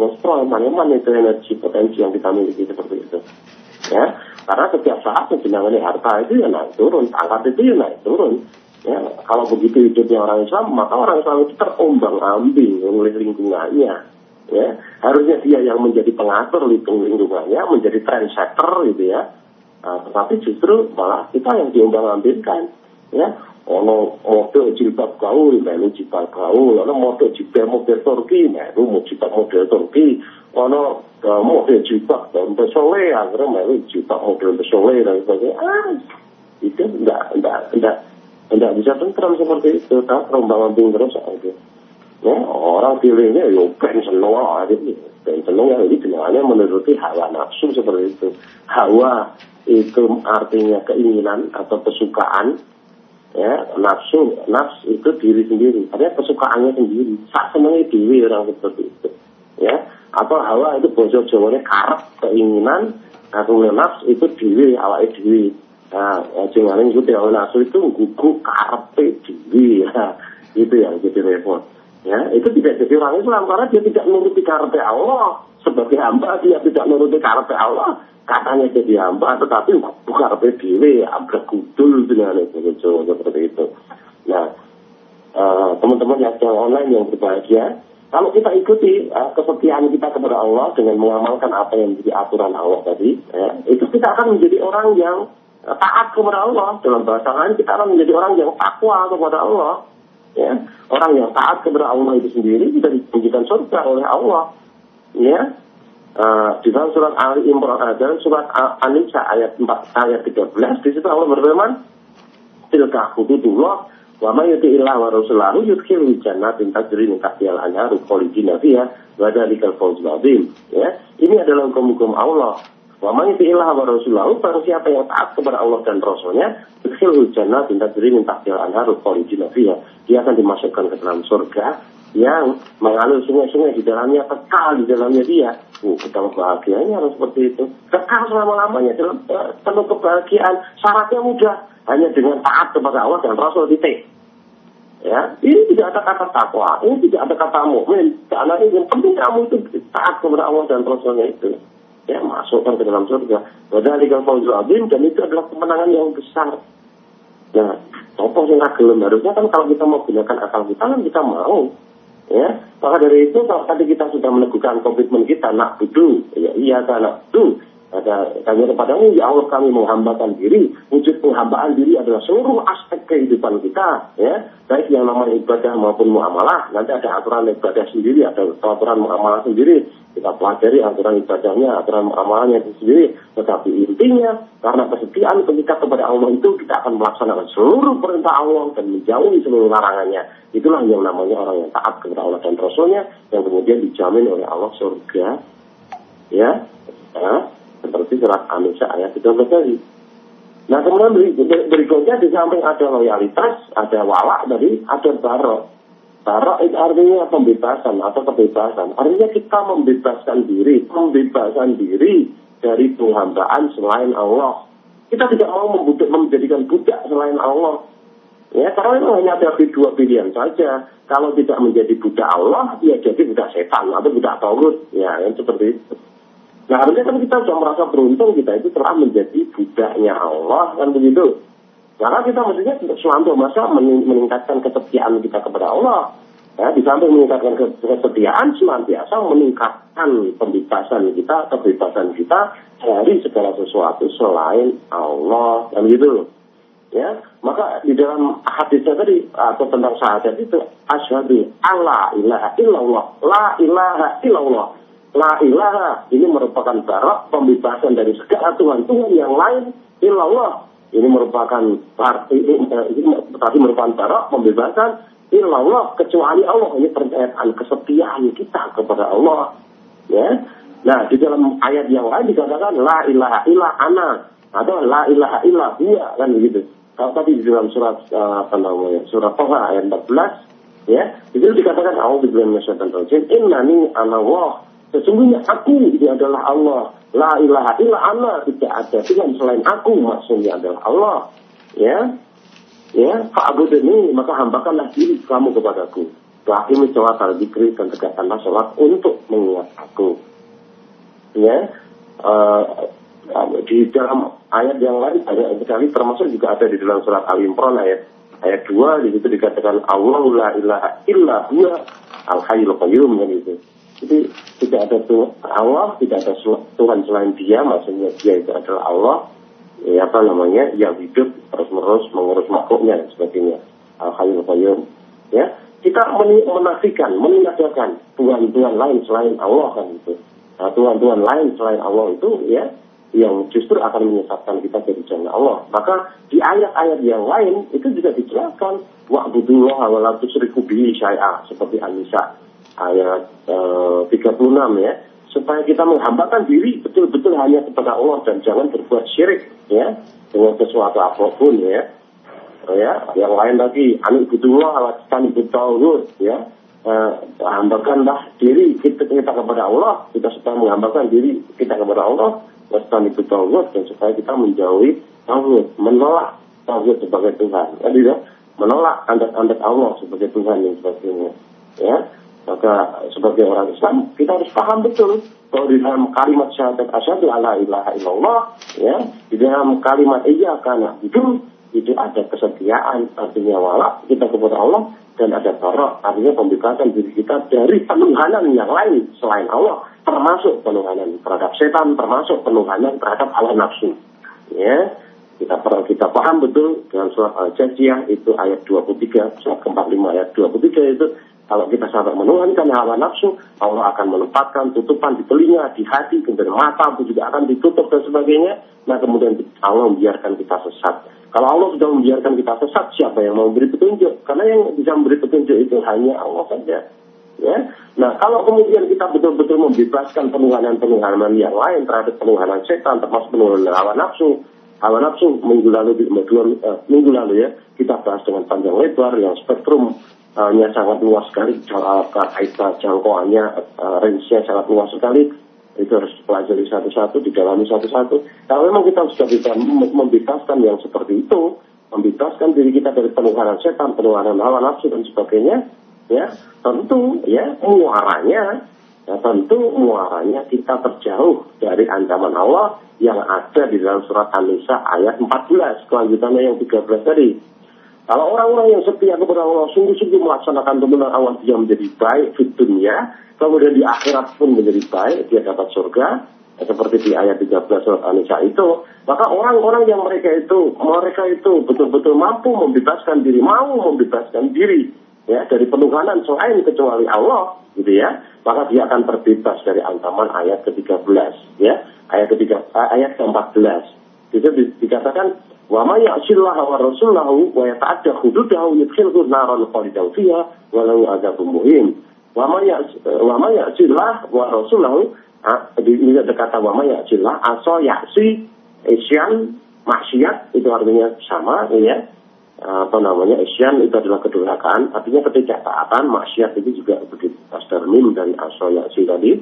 S1: eman-eman itu energi potensi yang kita miliki seperti itu. Ya, karena setiap saat menjenangannya harta itu ya naik turun, pangkat itu ya naik turun. Ya, kalau begitu hidupnya orang Islam, maka orang Islam itu terombang ambing oleh lingkungannya. Ya, harusnya dia yang menjadi pengatur lingkungannya, menjadi trendsetter gitu ya. Nah, tetapi justru malah kita yang diombang ambingkan. Ya, ono model jilbab gaul, melu jilbab gaul, ono model jilbab model Turki, melu jilbab model Turki, ono model jilbab dan pesole akhirnya melu jilbab model pesole dan sebagainya. Ah itu enggak enggak enggak enggak bisa tentram seperti itu. Tak rombang ambing terus aja ya orang pilihnya yo pengen seneng aja. Pengen seneng ya jadi sebenarnya menuruti hawa nafsu seperti itu. Hawa itu artinya keinginan atau kesukaan ya nafsu nafs itu diri sendiri. Artinya kesukaannya sendiri. Sak senengnya diri orang seperti itu. Ya atau hawa itu bosok jawane karep keinginan atau nafs itu diri awal diri nah jangan itu hawa nafsu itu gugu karep diri ya itu yang jadi repot ya itu tidak jadi orang Islam karena dia tidak menuruti karep Allah sebagai hamba dia tidak menuruti karep Allah katanya jadi hamba tetapi bukan karep diri abrak gudul dengan itu seperti itu nah uh, teman-teman yang online yang berbahagia kalau kita ikuti uh, kesetiaan kita kepada Allah dengan mengamalkan apa yang menjadi aturan Allah tadi, ya, itu kita akan menjadi orang yang uh, taat kepada Allah. Dalam bahasa lain kita akan menjadi orang yang takwa kepada Allah. Ya, orang yang taat kepada Allah itu sendiri kita dijanjikan surga oleh Allah. Ya, uh, di dalam surat Ali Imran uh, dalam surat An-Nisa ayat 4 ayat 13 di situ Allah berfirman, "Tilka hududullah Wa may yuti illah wa rasulahu yudkhilhu jannatin tajri min tahtiha al-anharu khalidina fiha wa dzalikal fawzul. Ya, ini adalah hukum-hukum Allah. Wa may yuti illah wa rasulahu barang siapa yang taat kepada Allah dan Rasulnya, yudkhilhu jannatin tajri min tahtiha al-anharu khalidina fiha. Dia akan dimasukkan ke dalam surga yang mengalir sungai-sungai di dalamnya kekal di dalamnya dia. Uh, betapa bahagianya harus seperti itu. Kekal selama-lamanya dalam uh, kebahagiaan. Syaratnya mudah, hanya dengan taat kepada Allah dan Rasul titik. Ya, ini tidak ada kata takwa, ini tidak ada kata mukmin. Karena ini yang penting kamu itu taat kepada Allah dan Rasulnya itu. Ya, masukkan ke dalam surga. Wadhalika fawzul azim dan itu adalah kemenangan yang besar. Nah, tokoh yang gelem harusnya kan kalau kita mau gunakan akal kita kan kita mau ya maka dari itu kalau tadi kita sudah meneguhkan komitmen kita nak budu ya iya nak budu ada kami kepadamu ya Allah kami menghambakan diri. Wujud penghambaan diri adalah seluruh aspek kehidupan kita ya. Baik yang namanya ibadah maupun muamalah. Nanti ada aturan ibadah sendiri ada aturan muamalah sendiri. Kita pelajari aturan ibadahnya aturan muamalahnya itu sendiri. Tetapi intinya karena kesetiaan kita kepada Allah itu kita akan melaksanakan seluruh perintah Allah dan menjauhi seluruh larangannya. Itulah yang namanya orang yang taat kepada Allah dan Rasulnya yang kemudian dijamin oleh Allah surga. Ya, ya seperti surat An-Nisa ayat 13 tadi. Nah kemudian berikutnya di samping ada loyalitas, ada walak dari ada barok. Barok itu artinya pembebasan atau kebebasan. Artinya kita membebaskan diri, membebaskan diri dari penghambaan selain Allah. Kita tidak mau membudak, menjadikan budak selain Allah. Ya, karena itu hanya ada dua pilihan saja. Kalau tidak menjadi budak Allah, ya jadi budak setan atau budak tauhid. Ya, yang seperti itu. Nah harusnya kan kita sudah merasa beruntung kita itu telah menjadi budaknya Allah kan begitu. Karena kita mestinya selalu masa meningkatkan kesetiaan kita kepada Allah. Ya, di samping meningkatkan kesetiaan senantiasa meningkatkan pembebasan kita, kebebasan kita dari segala sesuatu selain Allah kan gitu. Ya, maka di dalam hadisnya tadi atau tentang syahadat itu asyhadu alla ilaha illallah, la ilaha illallah La ilaha ini merupakan barak pembebasan dari segala Tuhan-Tuhan yang lain illallah. Ini merupakan ini, ini merupakan barak pembebasan illallah kecuali Allah. Ini pernyataan kesetiaan kita kepada Allah. Ya. Nah, di dalam ayat yang lain dikatakan la ilaha illa ana atau la ilaha illa huwa kan begitu. Kalau tadi di dalam surat uh, apa namanya? Surat Toha ayat 14 ya, itu dikatakan auzubillahi minasyaitonir rajim innani ana Allah Sesungguhnya aku ini adalah Allah. La ilaha illa Allah. Tidak ada Tuhan selain aku. Maksudnya adalah Allah. Ya. Ya. Fa'abud ini. Maka hambakanlah diri kamu kepadaku. Wahim sholat al-dikri dan tegakkanlah sholat untuk mengingat aku. Ya. Uh, di dalam ayat yang lain ada sekali termasuk juga ada di dalam surat Al Imran ayat ayat 2 di situ dikatakan Allah la ilaha illa huwa al hayyul qayyum gitu. Jadi tidak ada Tuhan Allah, tidak ada Tuhan selain Dia, maksudnya Dia itu adalah Allah, ya apa namanya, yang hidup terus menerus mengurus makhluknya dan sebagainya. Al Hayyul. Ya, kita menafikan, meninggalkan Tuhan-Tuhan lain selain Allah kan itu. Nah, Tuhan-Tuhan lain selain Allah itu ya yang justru akan menyesatkan kita dari jalan Allah. Maka di ayat-ayat yang lain itu juga dijelaskan wa'budullah wa la tusyriku bihi syai'a seperti An-Nisa ayat eh, 36 ya supaya kita menghambakan diri betul-betul hanya kepada Allah dan jangan berbuat syirik ya dengan sesuatu apa pun ya. Oh, ya yang lain lagi anik budullah alatkan tauhid ya. Eh, hambakanlah diri kita, kita kepada Allah kita supaya menghambakan diri kita kepada Allah tauhid dan supaya kita menjauhi tauhid menolak tauhid sebagai Tuhan. Ya tidak menolak adat-adat Allah sebagai Tuhan yang sebagainya ya maka sebagai orang Islam kita harus paham betul bahwa di dalam kalimat syahadat asyhadu alla ilaha illallah ya di dalam kalimat iya karena itu itu ada kesetiaan artinya wala kita kepada Allah dan ada barak artinya pembebasan diri kita dari penuhanan yang lain selain Allah termasuk penuhanan terhadap setan termasuk penuhanan terhadap hawa nafsu ya. Kita perlu kita paham betul dengan surat al-jaziyah itu ayat 23 surat keempat lima ayat 23 itu kalau kita sampai menuhankan hawa nafsu, Allah akan menempatkan tutupan di telinga, di hati, kemudian mata pun juga akan ditutup dan sebagainya. Nah kemudian Allah membiarkan kita sesat. Kalau Allah sudah membiarkan kita sesat, siapa yang mau memberi petunjuk? Karena yang bisa memberi petunjuk itu hanya Allah saja. Ya. Nah, kalau kemudian kita betul-betul membebaskan penuhanan-penuhanan yang lain terhadap penuhanan setan, termasuk penuhanan hawa nafsu, hawa nafsu minggu lalu uh, minggu lalu ya kita bahas dengan panjang lebar yang spektrum nya sangat luas sekali kaitan jangkauannya uh, range-nya sangat luas sekali. Itu harus dipelajari satu-satu didalami satu-satu. Kalau memang kita sudah bisa membebaskan yang seperti itu membebaskan diri kita dari penunggaran setan penunggaran hawa nafsu dan sebagainya ya tentu ya muaranya ya tentu muaranya kita terjauh dari ancaman Allah yang ada di dalam surat An-Nisa ayat 14 kelanjutannya yang 13 tadi kalau orang-orang yang setia kepada Allah sungguh-sungguh melaksanakan kebenaran Allah dia menjadi baik di dunia, kemudian di akhirat pun menjadi baik, dia dapat surga, ya, seperti di ayat 13 surat An-Nisa itu, maka orang-orang yang mereka itu, mereka itu betul-betul mampu membebaskan diri, mau membebaskan diri ya dari penuhanan selain kecuali Allah, gitu ya, maka dia akan terbebas dari ancaman ayat ke-13, ya, ayat ke-3, ayat ke-14. Itu dikatakan Wa ma ya'sillah wa rasulahu wa yata'adda hududahu yudkhilhu naran khalidan fiha wa lahu adzabun muhim. Wa ma ya'sillah wa rasulahu ini ada kata wa ma ya'sillah aso ya'si isyan maksiat itu artinya sama ya. Apa namanya isyan itu adalah kedurhakaan artinya ketika taatan maksiat itu juga begitu. Mim dari aso ya'si tadi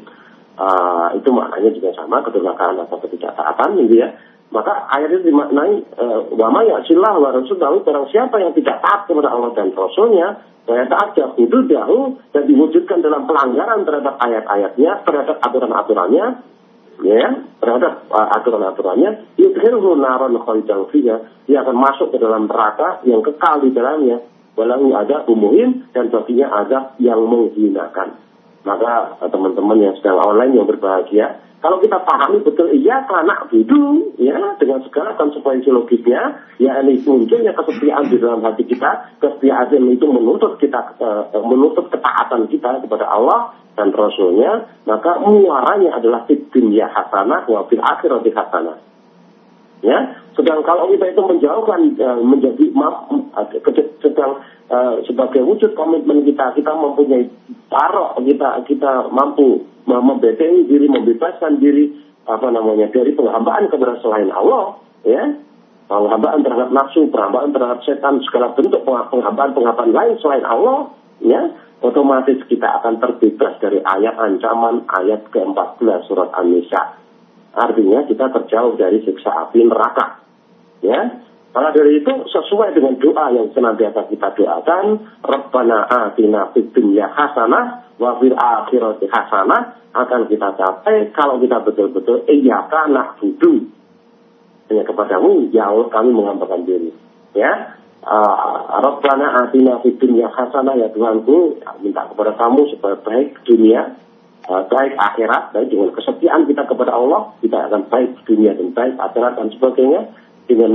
S1: uh, itu maknanya juga sama kedurhakaan atau ketidaktaatan gitu ya maka ayat itu dimaknai eh, wama ya silah wa rasul tahu barang siapa yang tidak taat kepada Allah dan Rasulnya saya taat ya dahulu dan diwujudkan dalam pelanggaran terhadap ayat-ayatnya terhadap aturan-aturannya ya terhadap uh, aturan-aturannya yudhirhu naron khalidan fiha dia akan masuk ke dalam neraka yang kekal di dalamnya. Walau ada umuhin dan baginya ada yang menghinakan maka eh, teman-teman yang sedang online yang berbahagia kalau kita pahami betul iya karena budu ya dengan segala konsekuensi logisnya ya ini munculnya kesetiaan di dalam hati kita kesetiaan itu menuntut kita uh, menuntut ketaatan kita kepada Allah dan Rasulnya maka muaranya adalah dunia hasanah wa fil akhirati hasanah ya. Sedang kalau kita itu menjauhkan uh, menjadi sedang uh, sebagai wujud komitmen kita kita mempunyai taruh kita kita mampu membetengi diri, membebaskan diri apa namanya dari penghambaan kepada selain Allah, ya. Penghambaan terhadap nafsu, penghambaan terhadap setan, segala bentuk penghambaan-penghambaan lain selain Allah, ya. Otomatis kita akan terbebas dari ayat ancaman ayat ke-14 surat An-Nisa. Artinya kita terjauh dari siksa api neraka. Ya, maka dari itu sesuai dengan doa yang senantiasa kita doakan, Rabbana atina fid dunya hasanah wa fil akhirati hasanah akan kita capai kalau kita betul-betul iya kana budu hanya kepadamu ya Allah kami mengampakkan diri. Ya. Uh, Rabbana atina fid dunya hasanah ya Tuhanku minta kepada kamu supaya baik dunia baik akhirat baik dengan kesetiaan kita kepada Allah kita akan baik dunia dan baik akhirat dan sebagainya dengan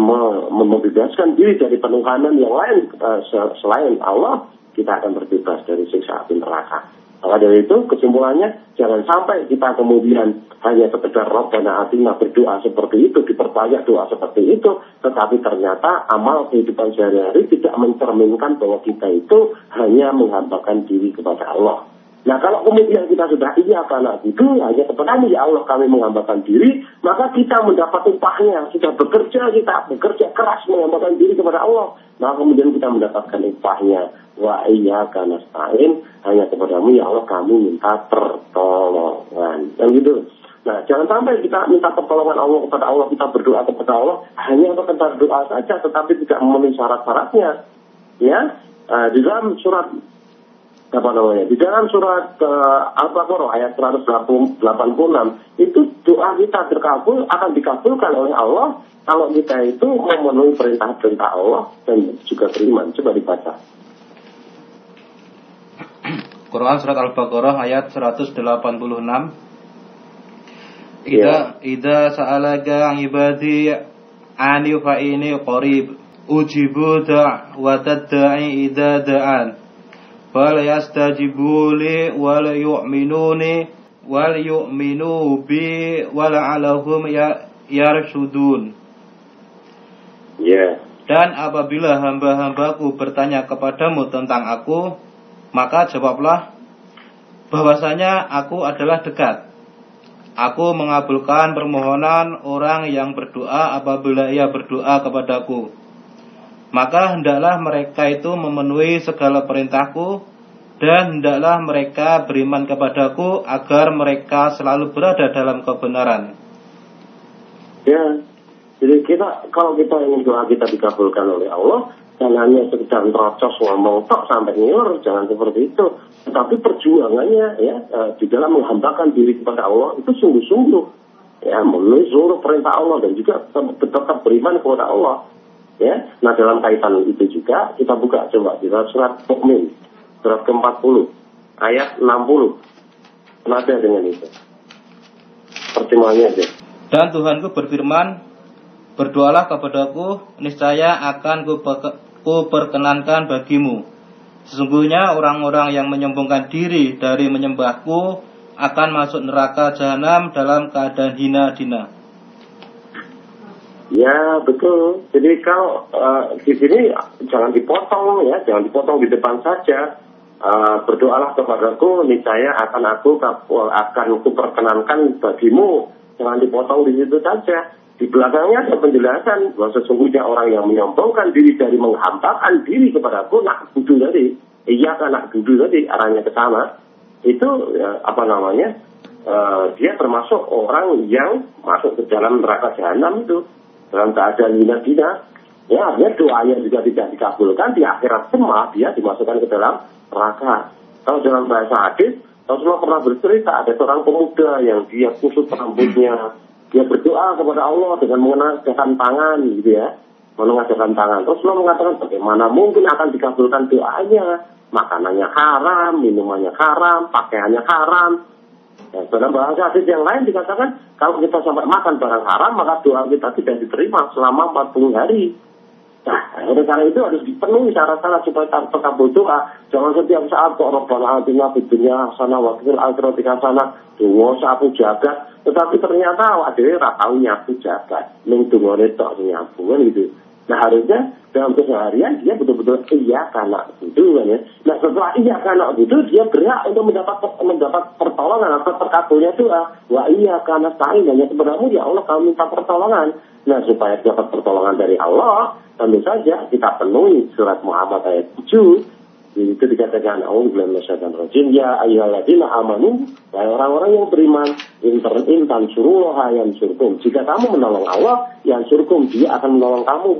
S1: membebaskan diri dari penuhanan yang lain uh, selain Allah, kita akan terbebas dari siksa api neraka. Maka dari itu kesimpulannya jangan sampai kita kemudian hanya sekedar Rabbana atina berdoa seperti itu, diperbanyak doa seperti itu, tetapi ternyata amal kehidupan sehari-hari tidak mencerminkan bahwa kita itu hanya menghambakan diri kepada Allah. Nah kalau kemudian kita sudah iya karena itu hanya kepadamu ya Allah kami menghambakan diri, maka kita mendapat upahnya. Sudah bekerja, kita bekerja keras menghambakan diri kepada Allah. Maka kemudian kita mendapatkan upahnya. Wa iya karena hanya kepadamu ya Allah kami minta pertolongan. Dan gitu. Nah, jangan sampai kita minta pertolongan Allah kepada Allah, kita berdoa kepada Allah hanya untuk kita doa saja, tetapi tidak memenuhi syarat-syaratnya. Ya, uh, di dalam surat apa namanya di dalam surat uh, Al-Baqarah ayat 186 itu doa kita terkabul akan dikabulkan oleh Allah kalau kita itu memenuhi perintah-perintah Allah dan juga beriman. Coba dibaca.
S2: Quran surat Al-Baqarah ayat 186 Ida ya. ida sa'alaka ibadi ani fa ini qarib ujibu da' wa tad'i ida da'an li wal yu'minuni wal yu'minu bi wal alahum ya yarshudun
S1: Ya.
S2: Dan apabila hamba-hambaku bertanya kepadamu tentang aku, maka jawablah bahwasanya aku adalah dekat. Aku mengabulkan permohonan orang yang berdoa apabila ia berdoa kepadaku. Maka hendaklah mereka itu memenuhi segala perintahku dan hendaklah mereka beriman kepadaku agar mereka selalu berada dalam kebenaran.
S1: Ya, jadi kita kalau kita ingin doa kita dikabulkan oleh Allah, jangan hanya sekedar merocos ngomong tok sampai ngiler, jangan seperti itu. Tetapi perjuangannya ya eh, di dalam menghambakan diri kepada Allah itu sungguh-sungguh ya memenuhi seluruh perintah Allah dan juga tetap beriman kepada Allah. Ya, nah dalam kaitan itu juga kita buka coba di surat Mukmin surat ke-40 ayat 60. Nada dengan itu. Pertimbangannya aja.
S2: Dan Tuhanku berfirman, berdoalah kepadaku, niscaya akan ku perkenankan bagimu Sesungguhnya orang-orang yang menyombongkan diri dari menyembahku akan masuk neraka jahanam dalam keadaan hina-dina.
S1: Ya betul. Jadi kalau uh, di sini jangan dipotong ya, jangan dipotong di depan saja. Uh, berdoalah kepadaku, niscaya akan aku akan aku perkenankan bagimu. Jangan dipotong di situ saja. Di belakangnya ada penjelasan bahwa sesungguhnya orang yang menyombongkan diri dari menghampakan diri kepada aku, nak budu tadi, iya kan nak budu tadi arahnya ke sana, itu ya, apa namanya, uh, dia termasuk orang yang masuk ke dalam neraka jahanam itu dalam keadaan hina-hina. Ya, artinya doanya juga tidak dikabulkan di akhirat semua dia dimasukkan ke dalam neraka. Kalau dalam bahasa hadis, Rasulullah pernah bercerita ada seorang pemuda yang dia kusut rambutnya, dia berdoa kepada Allah dengan mengenaskan tangan gitu ya menengadahkan tangan terus Allah mengatakan bagaimana mungkin akan dikabulkan doanya makanannya haram minumannya haram pakaiannya haram ya, dalam bahasa hadis yang lain dikatakan kalau kita sampai makan barang haram maka doa kita tidak diterima selama 40 hari Nah, oleh karena itu harus dipenuhi syarat-syarat supaya terkabul doa. Jangan setiap saat kok Rabbana atina fid dunya hasanah wa fil akhirati hasanah. Donga sapu jagat, tetapi ternyata awak dhewe ora tau nyapu jagat. Ning dungane tok nyapu kan gitu. Nah harusnya dalam keseharian dia betul-betul iya karena itu kan ya. Nah setelah iya karena itu dia berhak untuk mendapat mendapat pertolongan atau terkabulnya doa. Wah iya karena saya hanya kepadamu ya Allah kami minta pertolongan. Nah supaya dapat pertolongan dari Allah tentu saja kita penuhi surat Muhammad ayat 7 itu dikatakan Allah dan rajin ya ayyuhalladzina amanu wahai orang-orang yang beriman intan intan suruh yang surkum jika kamu menolong Allah yang surkum dia akan menolong kamu.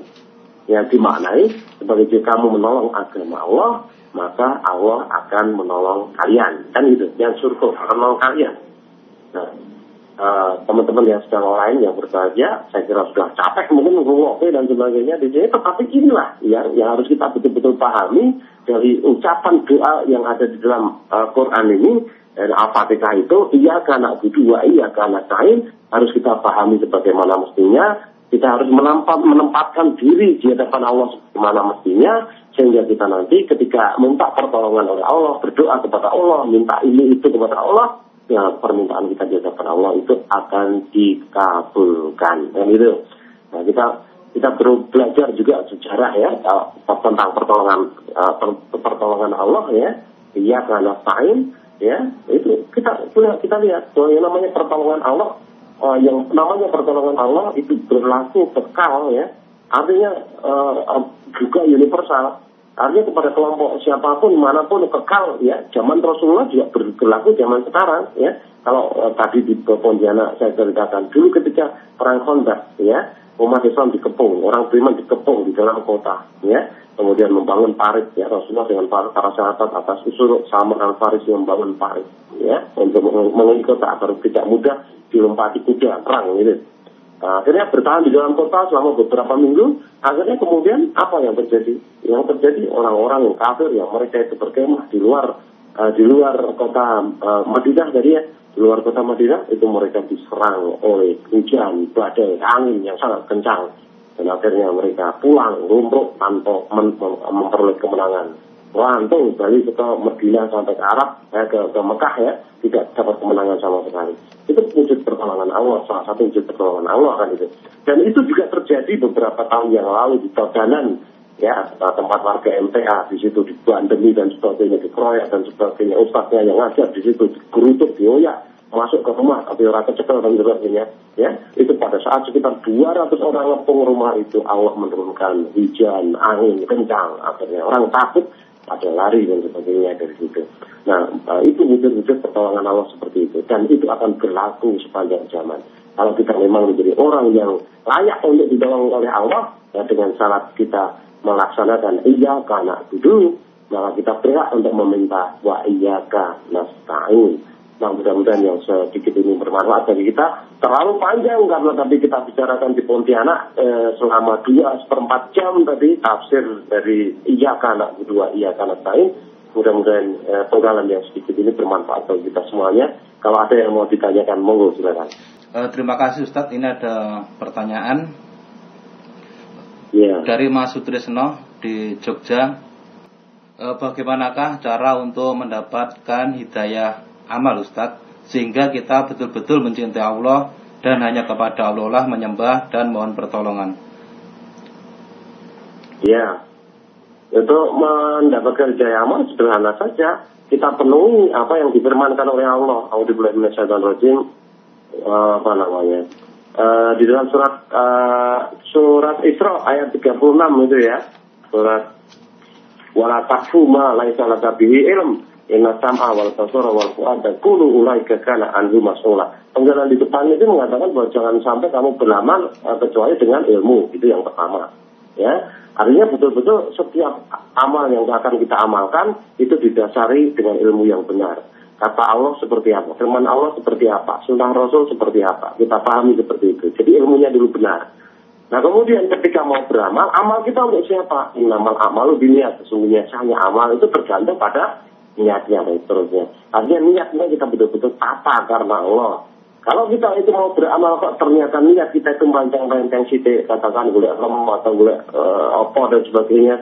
S1: Yang dimaknai sebagai jika kamu menolong agama Allah maka Allah akan menolong kalian. Kan itu yang surkum akan menolong kalian. Nah teman-teman uh, yang sedang lain yang berbahagia, saya kira sudah capek mungkin mengopi dan sebagainya. Di sini, tetapi inilah yang, yang harus kita betul-betul pahami dari ucapan doa yang ada di dalam uh, Quran ini. Dan Al-Fatihah itu iya karena dua iya karena kain harus kita pahami sebagaimana mestinya. Kita harus menampak, menempatkan diri di hadapan Allah sebagaimana mestinya. Sehingga kita nanti ketika minta pertolongan oleh Allah berdoa kepada Allah minta ini itu kepada Allah ya, permintaan kita di hadapan Allah itu akan dikabulkan. Dan itu nah kita kita perlu belajar juga sejarah ya tentang pertolongan uh, pertolongan Allah ya. Iya karena sain ya. Itu kita kita lihat bahwa yang namanya pertolongan Allah uh, yang namanya pertolongan Allah itu berlaku kekal ya. Artinya uh, juga universal Artinya kepada kelompok siapa pun, mana pun kekal ya. Zaman Rasulullah juga berlaku zaman sekarang ya. Kalau eh, tadi di Pontianak saya ceritakan dulu ketika perang Khandaq ya, umat Islam dikepung, orang beriman dikepung di dalam kota ya. Kemudian membangun parit ya Rasulullah dengan para, sahabat atas usul sama al Faris yang membangun parit ya untuk mengenai kota agar tidak mudah dilompati kuda perang gitu. Nah, akhirnya bertahan di dalam kota selama beberapa minggu. Akhirnya kemudian apa yang terjadi? Yang terjadi orang-orang yang kafir yang mereka itu berkemah di luar uh, di luar kota uh, Madinah dari ya di luar kota Madinah itu mereka diserang oleh hujan, badai, angin yang sangat kencang dan akhirnya mereka pulang lumpuh tanpa mem memperoleh kemenangan. Langsung balik ke Medina sampai ke Arab, eh, ke, ke Mekah ya, tidak dapat kemenangan sama sekali. Itu wujud pertolongan Allah, salah satu wujud pertolongan Allah kan itu. Dan itu juga terjadi beberapa tahun yang lalu di Todanan, ya tempat warga MTA di situ di Bandemi dan sebagainya dikeroyak dan sebagainya ustadznya yang ngajar di situ dikerutuk dioyak masuk ke rumah tapi orang kecekel dan sebagainya ya itu pada saat sekitar 200 orang ngepung rumah itu Allah menurunkan hujan angin kencang akhirnya orang takut ada lari dan sebagainya dari situ. Nah uh, itu wujud-wujud pertolongan Allah seperti itu. Dan itu akan berlaku sepanjang zaman. Kalau kita memang menjadi orang yang layak untuk ditolong oleh Allah ya dengan syarat kita melaksanakan iya karena dulu maka kita berhak untuk meminta wa iyyaka nasta'in Nah mudah-mudahan yang sedikit ini bermanfaat bagi kita. Terlalu panjang karena tadi kita bicarakan di Pontianak eh, selama dua seperempat jam tadi tafsir dari iya kanak kedua iya kanak lain. Mudah-mudahan eh, penggalan yang sedikit ini bermanfaat bagi kita semuanya. Kalau ada yang mau ditanyakan, monggo silakan.
S2: Uh, terima kasih Ustadz. Ini ada pertanyaan yeah. dari Mas Sutrisno di Jogja. Uh, bagaimanakah cara untuk mendapatkan hidayah amal Ustaz sehingga kita betul-betul mencintai Allah dan hanya kepada Allah lah menyembah dan mohon pertolongan.
S1: Ya, itu mendapatkan jaya amal sederhana saja. Kita penuhi apa yang difirmankan oleh Allah. Alhamdulillah rajim apa namanya? Uh, di dalam surat uh, surat Isra ayat 36 itu ya. Surat wala ma laisa laka ilm Inna sam'a wal basara wal fu'ada kulu ulaika kana anhu mas'ula. Penggalan di depan itu mengatakan bahwa jangan sampai kamu beramal uh, kecuali dengan ilmu. Itu yang pertama. Ya, artinya betul-betul setiap amal yang akan kita amalkan itu didasari dengan ilmu yang benar. Kata Allah seperti apa, firman Allah seperti apa, sunnah Rasul seperti apa. Kita pahami seperti itu. Jadi ilmunya dulu benar. Nah kemudian ketika mau beramal, amal kita untuk siapa? Inamal amal biniat. Sesungguhnya hanya amal itu tergantung pada niatnya dan seterusnya. Artinya niatnya kita betul-betul tata karena Allah. Kalau kita itu mau beramal kok ternyata niat kita itu merancang-rancang sidik, katakan gue lem atau gue uh, apa dan sebagainya,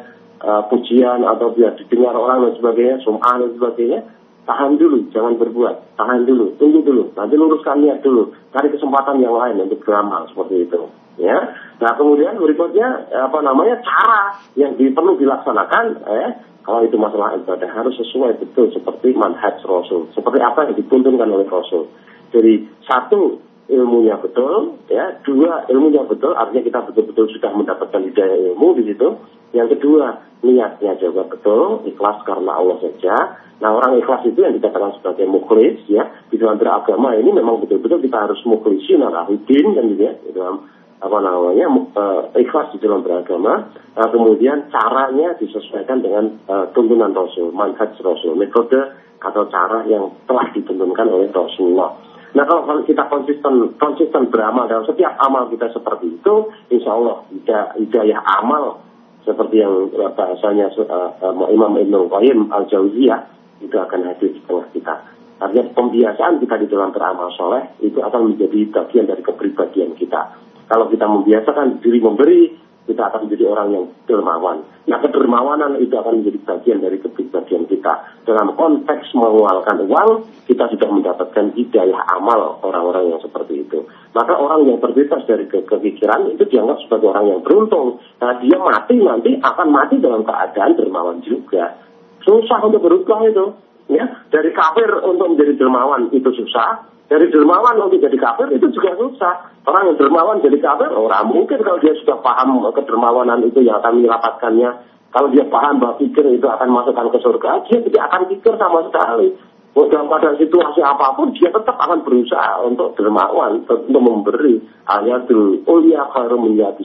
S1: uh, pujian atau biar didengar orang dan sebagainya, sum'ah dan sebagainya, tahan dulu, jangan berbuat, tahan dulu, tunggu dulu, nanti luruskan niat dulu, cari kesempatan yang lain untuk beramal seperti itu. Ya, nah kemudian berikutnya apa namanya cara yang perlu dilaksanakan, eh, kalau itu masalah ibadah harus sesuai betul seperti manhaj Rasul. Seperti apa yang dituntunkan oleh Rasul. Jadi satu ilmunya betul, ya. Dua ilmunya betul, artinya kita betul-betul sudah mendapatkan hidayah ilmu di situ. Yang kedua niatnya juga betul, ikhlas karena Allah saja. Nah orang ikhlas itu yang dikatakan sebagai mukhlis, ya. Di dalam beragama ini memang betul-betul kita harus mukhlisin al-ahidin kan gitu ya. Di dalam apa namanya uh, ikhlas di dalam beragama uh, kemudian caranya disesuaikan dengan uh, tuntunan Rasul manhaj Rasul metode atau cara yang telah dituntunkan oleh Rasulullah nah kalau kita konsisten konsisten beramal dalam setiap amal kita seperti itu insya Allah hidayah amal seperti yang bahasanya uh, uh, Imam Ibn Qayyim al Jauziyah itu akan hadir di tengah kita. Artinya pembiasaan kita di dalam beramal soleh itu akan menjadi bagian dari kepribadian kita. Kalau kita membiasakan diri memberi, kita akan menjadi orang yang dermawan. Nah, kedermawanan itu akan menjadi bagian dari kepribadian kita. Dalam konteks mengeluarkan uang, kita sudah mendapatkan hidayah amal orang-orang yang seperti itu. Maka orang yang berbebas dari ke kepikiran itu dianggap sebagai orang yang beruntung. Nah, dia mati nanti akan mati dalam keadaan dermawan juga. Susah untuk berubah itu. Ya, dari kafir untuk menjadi dermawan itu susah, dari dermawan untuk jadi kafir itu juga susah. Orang yang dermawan jadi kafir, orang mungkin kalau dia sudah paham kedermawanan itu yang akan menyelamatkannya. Kalau dia paham bahwa pikir itu akan masukkan ke surga, dia tidak akan pikir sama sekali. Dalam pada situasi apa pun, dia tetap akan berusaha untuk dermawan, untuk memberi. Ayatul ulia khairu menjadi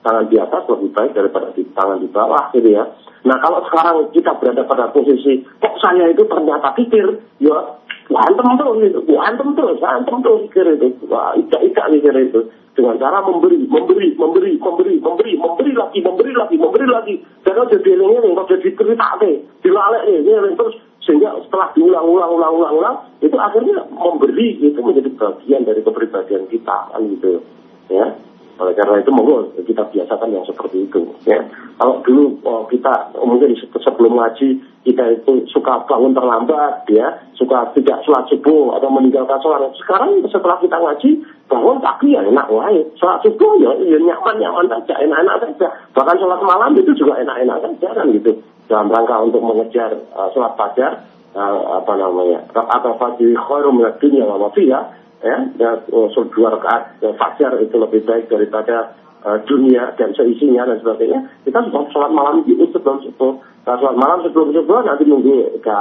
S1: tangan di atas lebih baik daripada di tangan di bawah gitu ya. Nah kalau sekarang kita berada pada posisi kok saya itu ternyata pikir, ya Berantem terus itu, terus, berantem terus pikir itu. Wah, ika-ika mikir itu. Dengan cara memberi, memberi, memberi, memberi, memberi, memberi lagi, memberi lagi, memberi lagi. Dan kalau jadi ini, kalau jadi cerita nih, dilalek nih, terus sehingga setelah diulang-ulang, ulang-ulang, ulang, itu akhirnya memberi itu menjadi bagian dari kepribadian kita kan gitu, ya. Oleh karena itu monggo kita biasakan yang seperti itu. Ya. Kalau dulu oh, kita mungkin sebelum ngaji kita itu suka bangun terlambat, ya, suka tidak sholat subuh atau meninggalkan sholat. Sekarang setelah kita ngaji bangun pagi ya enak wae. Sholat subuh ya, ya nyaman nyaman saja, enak-enak saja. Bahkan sholat malam itu juga enak-enak saja kan gitu. Dalam rangka untuk mengejar uh, sholat fajar uh, apa namanya atau fajr khairum minad dunya wa ma fiha ya dan uh, dua rakaat uh, fajar itu lebih baik daripada uh, dunia dan seisinya dan sebagainya. Kita sholat malam di sebelum subuh. Nah, sholat malam sebelum subuh nanti nunggu ke,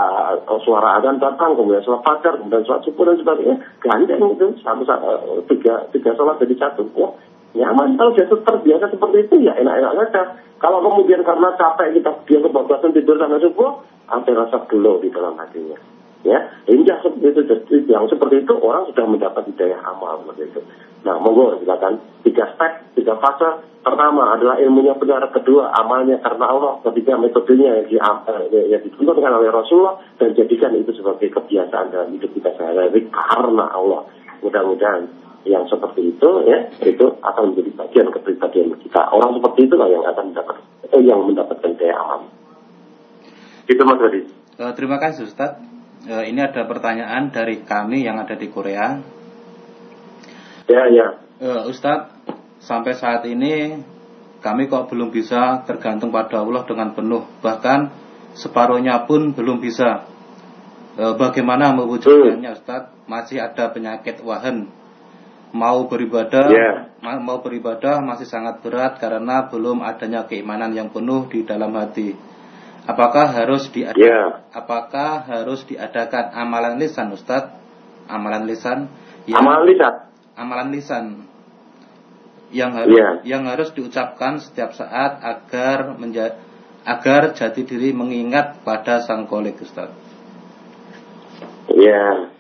S1: suara adzan datang kemudian sholat fajar kemudian sholat subuh dan sebagainya. Gandeng itu satu uh, tiga tiga sholat jadi satu. Wah nyaman kalau dia terbiasa seperti itu ya enak-enak saja. Kalau kemudian karena capek kita dia kebablasan tidur sampai subuh ada rasa gelo di dalam hatinya. Ya indah seperti itu yang seperti itu orang sudah mendapat hidayah amal seperti itu. Nah monggo silakan. Tiga step tiga fase. Pertama adalah ilmunya benar kedua amalnya karena Allah ketiga metodenya yang, di, eh, yang ditentukan oleh Rasulullah dan jadikan itu sebagai kebiasaan dalam hidup kita sehari-hari karena Allah. Mudah-mudahan yang seperti itu ya itu akan menjadi bagian kepribadian kita orang seperti itulah yang akan mendapat eh, yang mendapatkan daya alam itu mas Hadi
S2: uh, terima kasih Ustadz uh, ini ada pertanyaan dari kami yang ada di Korea.
S1: Ya, ya.
S2: Uh, Ustadz, sampai saat ini kami kok belum bisa tergantung pada Allah dengan penuh. Bahkan separuhnya pun belum bisa. Bagaimana mewujudkannya Ustadz? Masih ada penyakit wahan. Mau beribadah, yeah. mau beribadah masih sangat berat karena belum adanya keimanan yang penuh di dalam hati Apakah harus diadakan, yeah. apakah harus diadakan amalan lisan Ustaz? Amalan lisan
S1: yang, amalan lisan
S2: amalan lisan yang harus yeah. yang harus diucapkan setiap saat agar menja agar jati diri mengingat pada sang kolik Ustaz.
S1: Iya.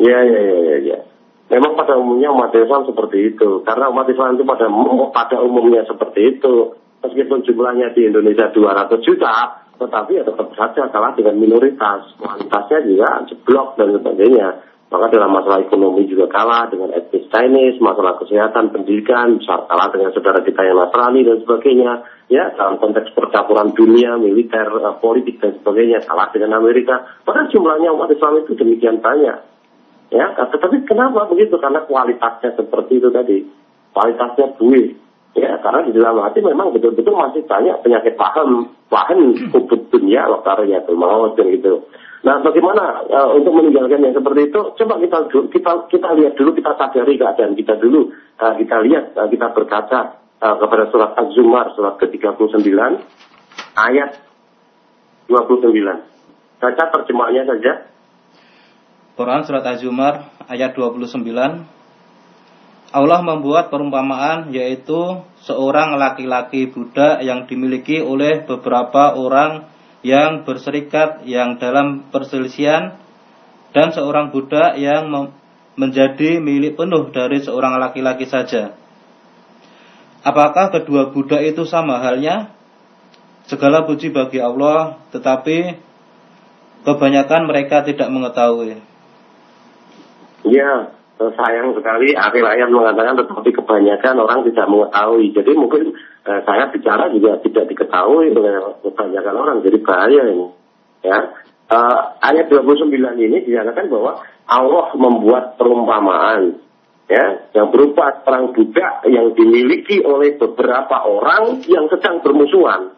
S1: Iya iya iya iya ya. Memang pada umumnya umat Islam seperti itu. Karena umat Islam itu pada pada umumnya seperti itu. Meskipun jumlahnya di Indonesia 200 juta, tetapi ya tetap saja kalah dengan minoritas. Kualitasnya juga jeblok dan sebagainya. Maka dalam masalah ekonomi juga kalah dengan etnis Chinese, masalah kesehatan, pendidikan, kalah dengan saudara kita yang Nasrani dan sebagainya. Ya, dalam konteks percampuran dunia, militer, uh, politik dan sebagainya, kalah dengan Amerika. Padahal jumlahnya umat Islam itu demikian banyak. Ya, tetapi kenapa begitu? Karena kualitasnya seperti itu tadi. Kualitasnya buih Ya, karena di dalam hati memang betul-betul masih banyak penyakit paham, paham kubut dunia, lokarnya maut dan gitu. Nah, bagaimana uh, untuk meninggalkan yang seperti itu? Coba kita kita kita lihat dulu, kita sadari keadaan kita dulu. Uh, kita lihat, uh, kita berkaca uh, kepada surat Az-Zumar, surat ke-39, ayat 29. Baca terjemahnya saja.
S2: Quran surat Az-Zumar ayat 29 Allah membuat perumpamaan yaitu seorang laki-laki budak yang dimiliki oleh beberapa orang yang berserikat yang dalam perselisihan dan seorang budak yang menjadi milik penuh dari seorang laki-laki saja. Apakah kedua budak itu sama halnya? Segala puji bagi Allah, tetapi kebanyakan mereka tidak mengetahui.
S1: Ya, sayang sekali akhir ayat mengatakan tetapi kebanyakan orang tidak mengetahui. Jadi mungkin eh, saya bicara juga tidak diketahui oleh kebanyakan orang. Jadi bahaya ini. Ya. Uh, ayat 29 ini dinyatakan bahwa Allah membuat perumpamaan ya yang berupa perang budak yang dimiliki oleh beberapa orang yang sedang bermusuhan.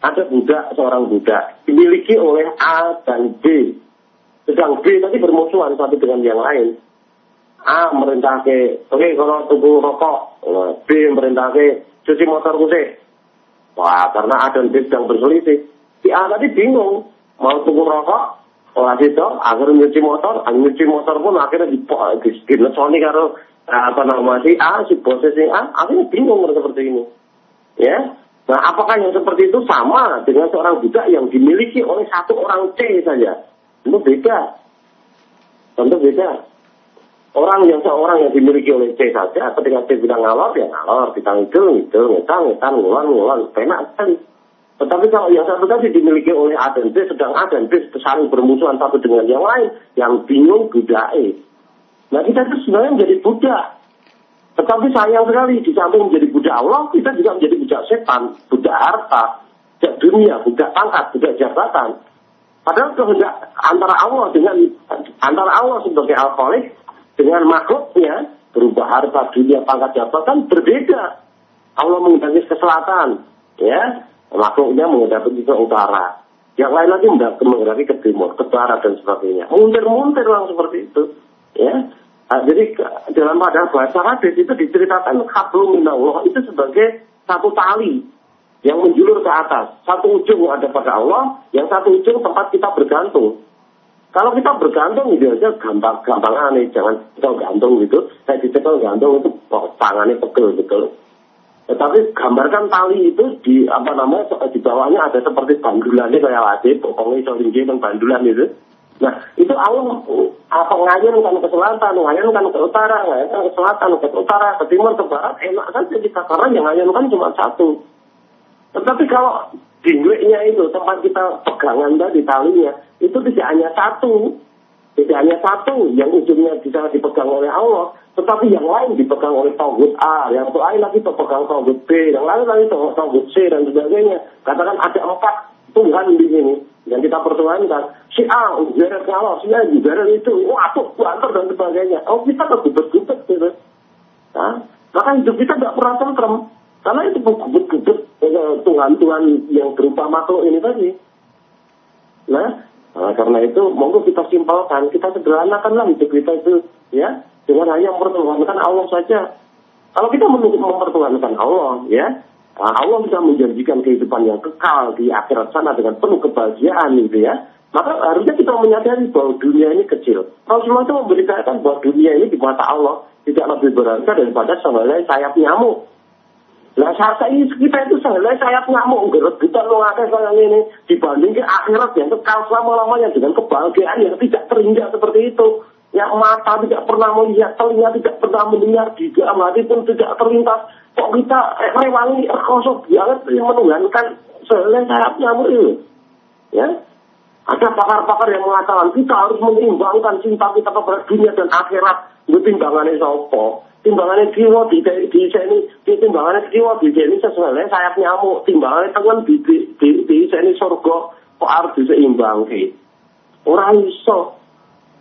S1: Ada budak seorang budak dimiliki oleh A dan B sedang B tadi bermusuhan satu dengan yang lain. A merintah ke, oke kalau tuku rokok, B merintah ke cuci motor kusik. Wah, karena A dan B sedang berselisih. Si A tadi bingung, mau tuku rokok, Wah, itu akhirnya nyuci motor, ah, nyuci motor pun akhirnya di di, di Sony karo apa nama si A, si bosnya si A, akhirnya bingung seperti ini. Ya, Nah, apakah yang seperti itu sama dengan seorang budak yang dimiliki oleh satu orang C saja? Itu beda. Tentu beda. Orang yang seorang yang dimiliki oleh C saja, ketika C bilang ngalor, ya ngalor, kita ngidul, ngidul, ngetang, ngetang, ngulang, ngulang, penak sekali. Tetapi kalau yang satu tadi dimiliki oleh A dan B, sedang A dan B saling bermusuhan satu dengan yang lain, yang bingung budai. Nah kita itu sebenarnya menjadi budak. Tetapi sayang sekali, di samping menjadi budak Allah, kita juga menjadi budak setan, budak harta, budak dunia, budak pangkat, budak jabatan. Padahal kehendak antara Allah dengan antara Allah sebagai alkoholik dengan makhluknya berubah harta dunia pangkat jabatan berbeda. Allah menghadapi ke selatan, ya makhluknya menghadapi ke utara. Yang lain lagi menggerakkan ke timur, ke barat dan sebagainya. Muntir-muntir orang seperti itu. Ya, Nah, jadi dalam pada bahasa hadis itu diceritakan hablum minallah itu sebagai satu tali yang menjulur ke atas. Satu ujung ada pada Allah, yang satu ujung tempat kita bergantung. Kalau kita bergantung itu aja gampang gampang aneh, jangan kita gantung gitu. Saya dicekel gantung itu oh, tangannya pegel pegel. Tetapi gambarkan tali itu di apa namanya di bawahnya ada seperti bandulannya kayak wajib, pokoknya itu tinggi dan bandulan itu. Nah, itu Allah apa ngayun kan ke selatan, ngayun kan ke utara, ngayun kan ke selatan, ke utara, ke timur, ke barat, enak kan kita karena yang ngayun kan cuma satu. Tetapi kalau dingleknya itu tempat kita pegangan tadi talinya itu tidak hanya satu, tidak hanya satu yang ujungnya bisa dipegang oleh Allah, tetapi yang lain dipegang oleh Tauhid A, yang lain lagi pegang Tauhid B, yang lain lagi Tauhid C dan sebagainya. Katakan ada empat Tuhan di sini yang kita pertuhankan. Si A, beret Allah, si A, beret itu, waduh, banter dan sebagainya. Oh, kita kan gubet-gubet gitu. Nah, maka hidup kita tidak pernah tentrem. Karena itu gubet-gubet eh, Tuhan-Tuhan yang berupa makhluk ini tadi. Nah, nah, karena itu monggo kita simpelkan, kita sederhanakanlah hidup kita itu ya dengan hanya mempertuhankan Allah saja. Kalau kita mempertuhankan Allah, ya, Nah, Allah bisa menjanjikan kehidupan yang kekal di akhirat sana dengan penuh kebahagiaan gitu ya. Maka harusnya kita menyadari bahwa dunia ini kecil. Rasulullah itu memberitakan bahwa dunia ini di mata Allah tidak lebih berharga daripada sehelai sayap nyamuk. Nah saat ini kita itu sehelai sayap nyamuk, rebutan mengakai sayang ini dibanding ke akhirat yang kekal selama-lamanya dengan kebahagiaan yang tidak terinjak seperti itu. Yang mata tidak pernah melihat, telinga tidak pernah mendengar, dalam hati pun tidak terlintas kok kita rewangi rekoso banget menunggankan sehelai sayap nyamuk itu. Ya, ada pakar-pakar yang mengatakan kita harus menyeimbangkan cinta kita kepada dunia dan akhirat. Itu timbangannya sopo. Timbangannya jiwa di di sini, di timbangannya jiwa di sini sesuai sayap nyamuk. Timbangannya tangan di di di, di sini surga kok harus diseimbangkan. Orang iso.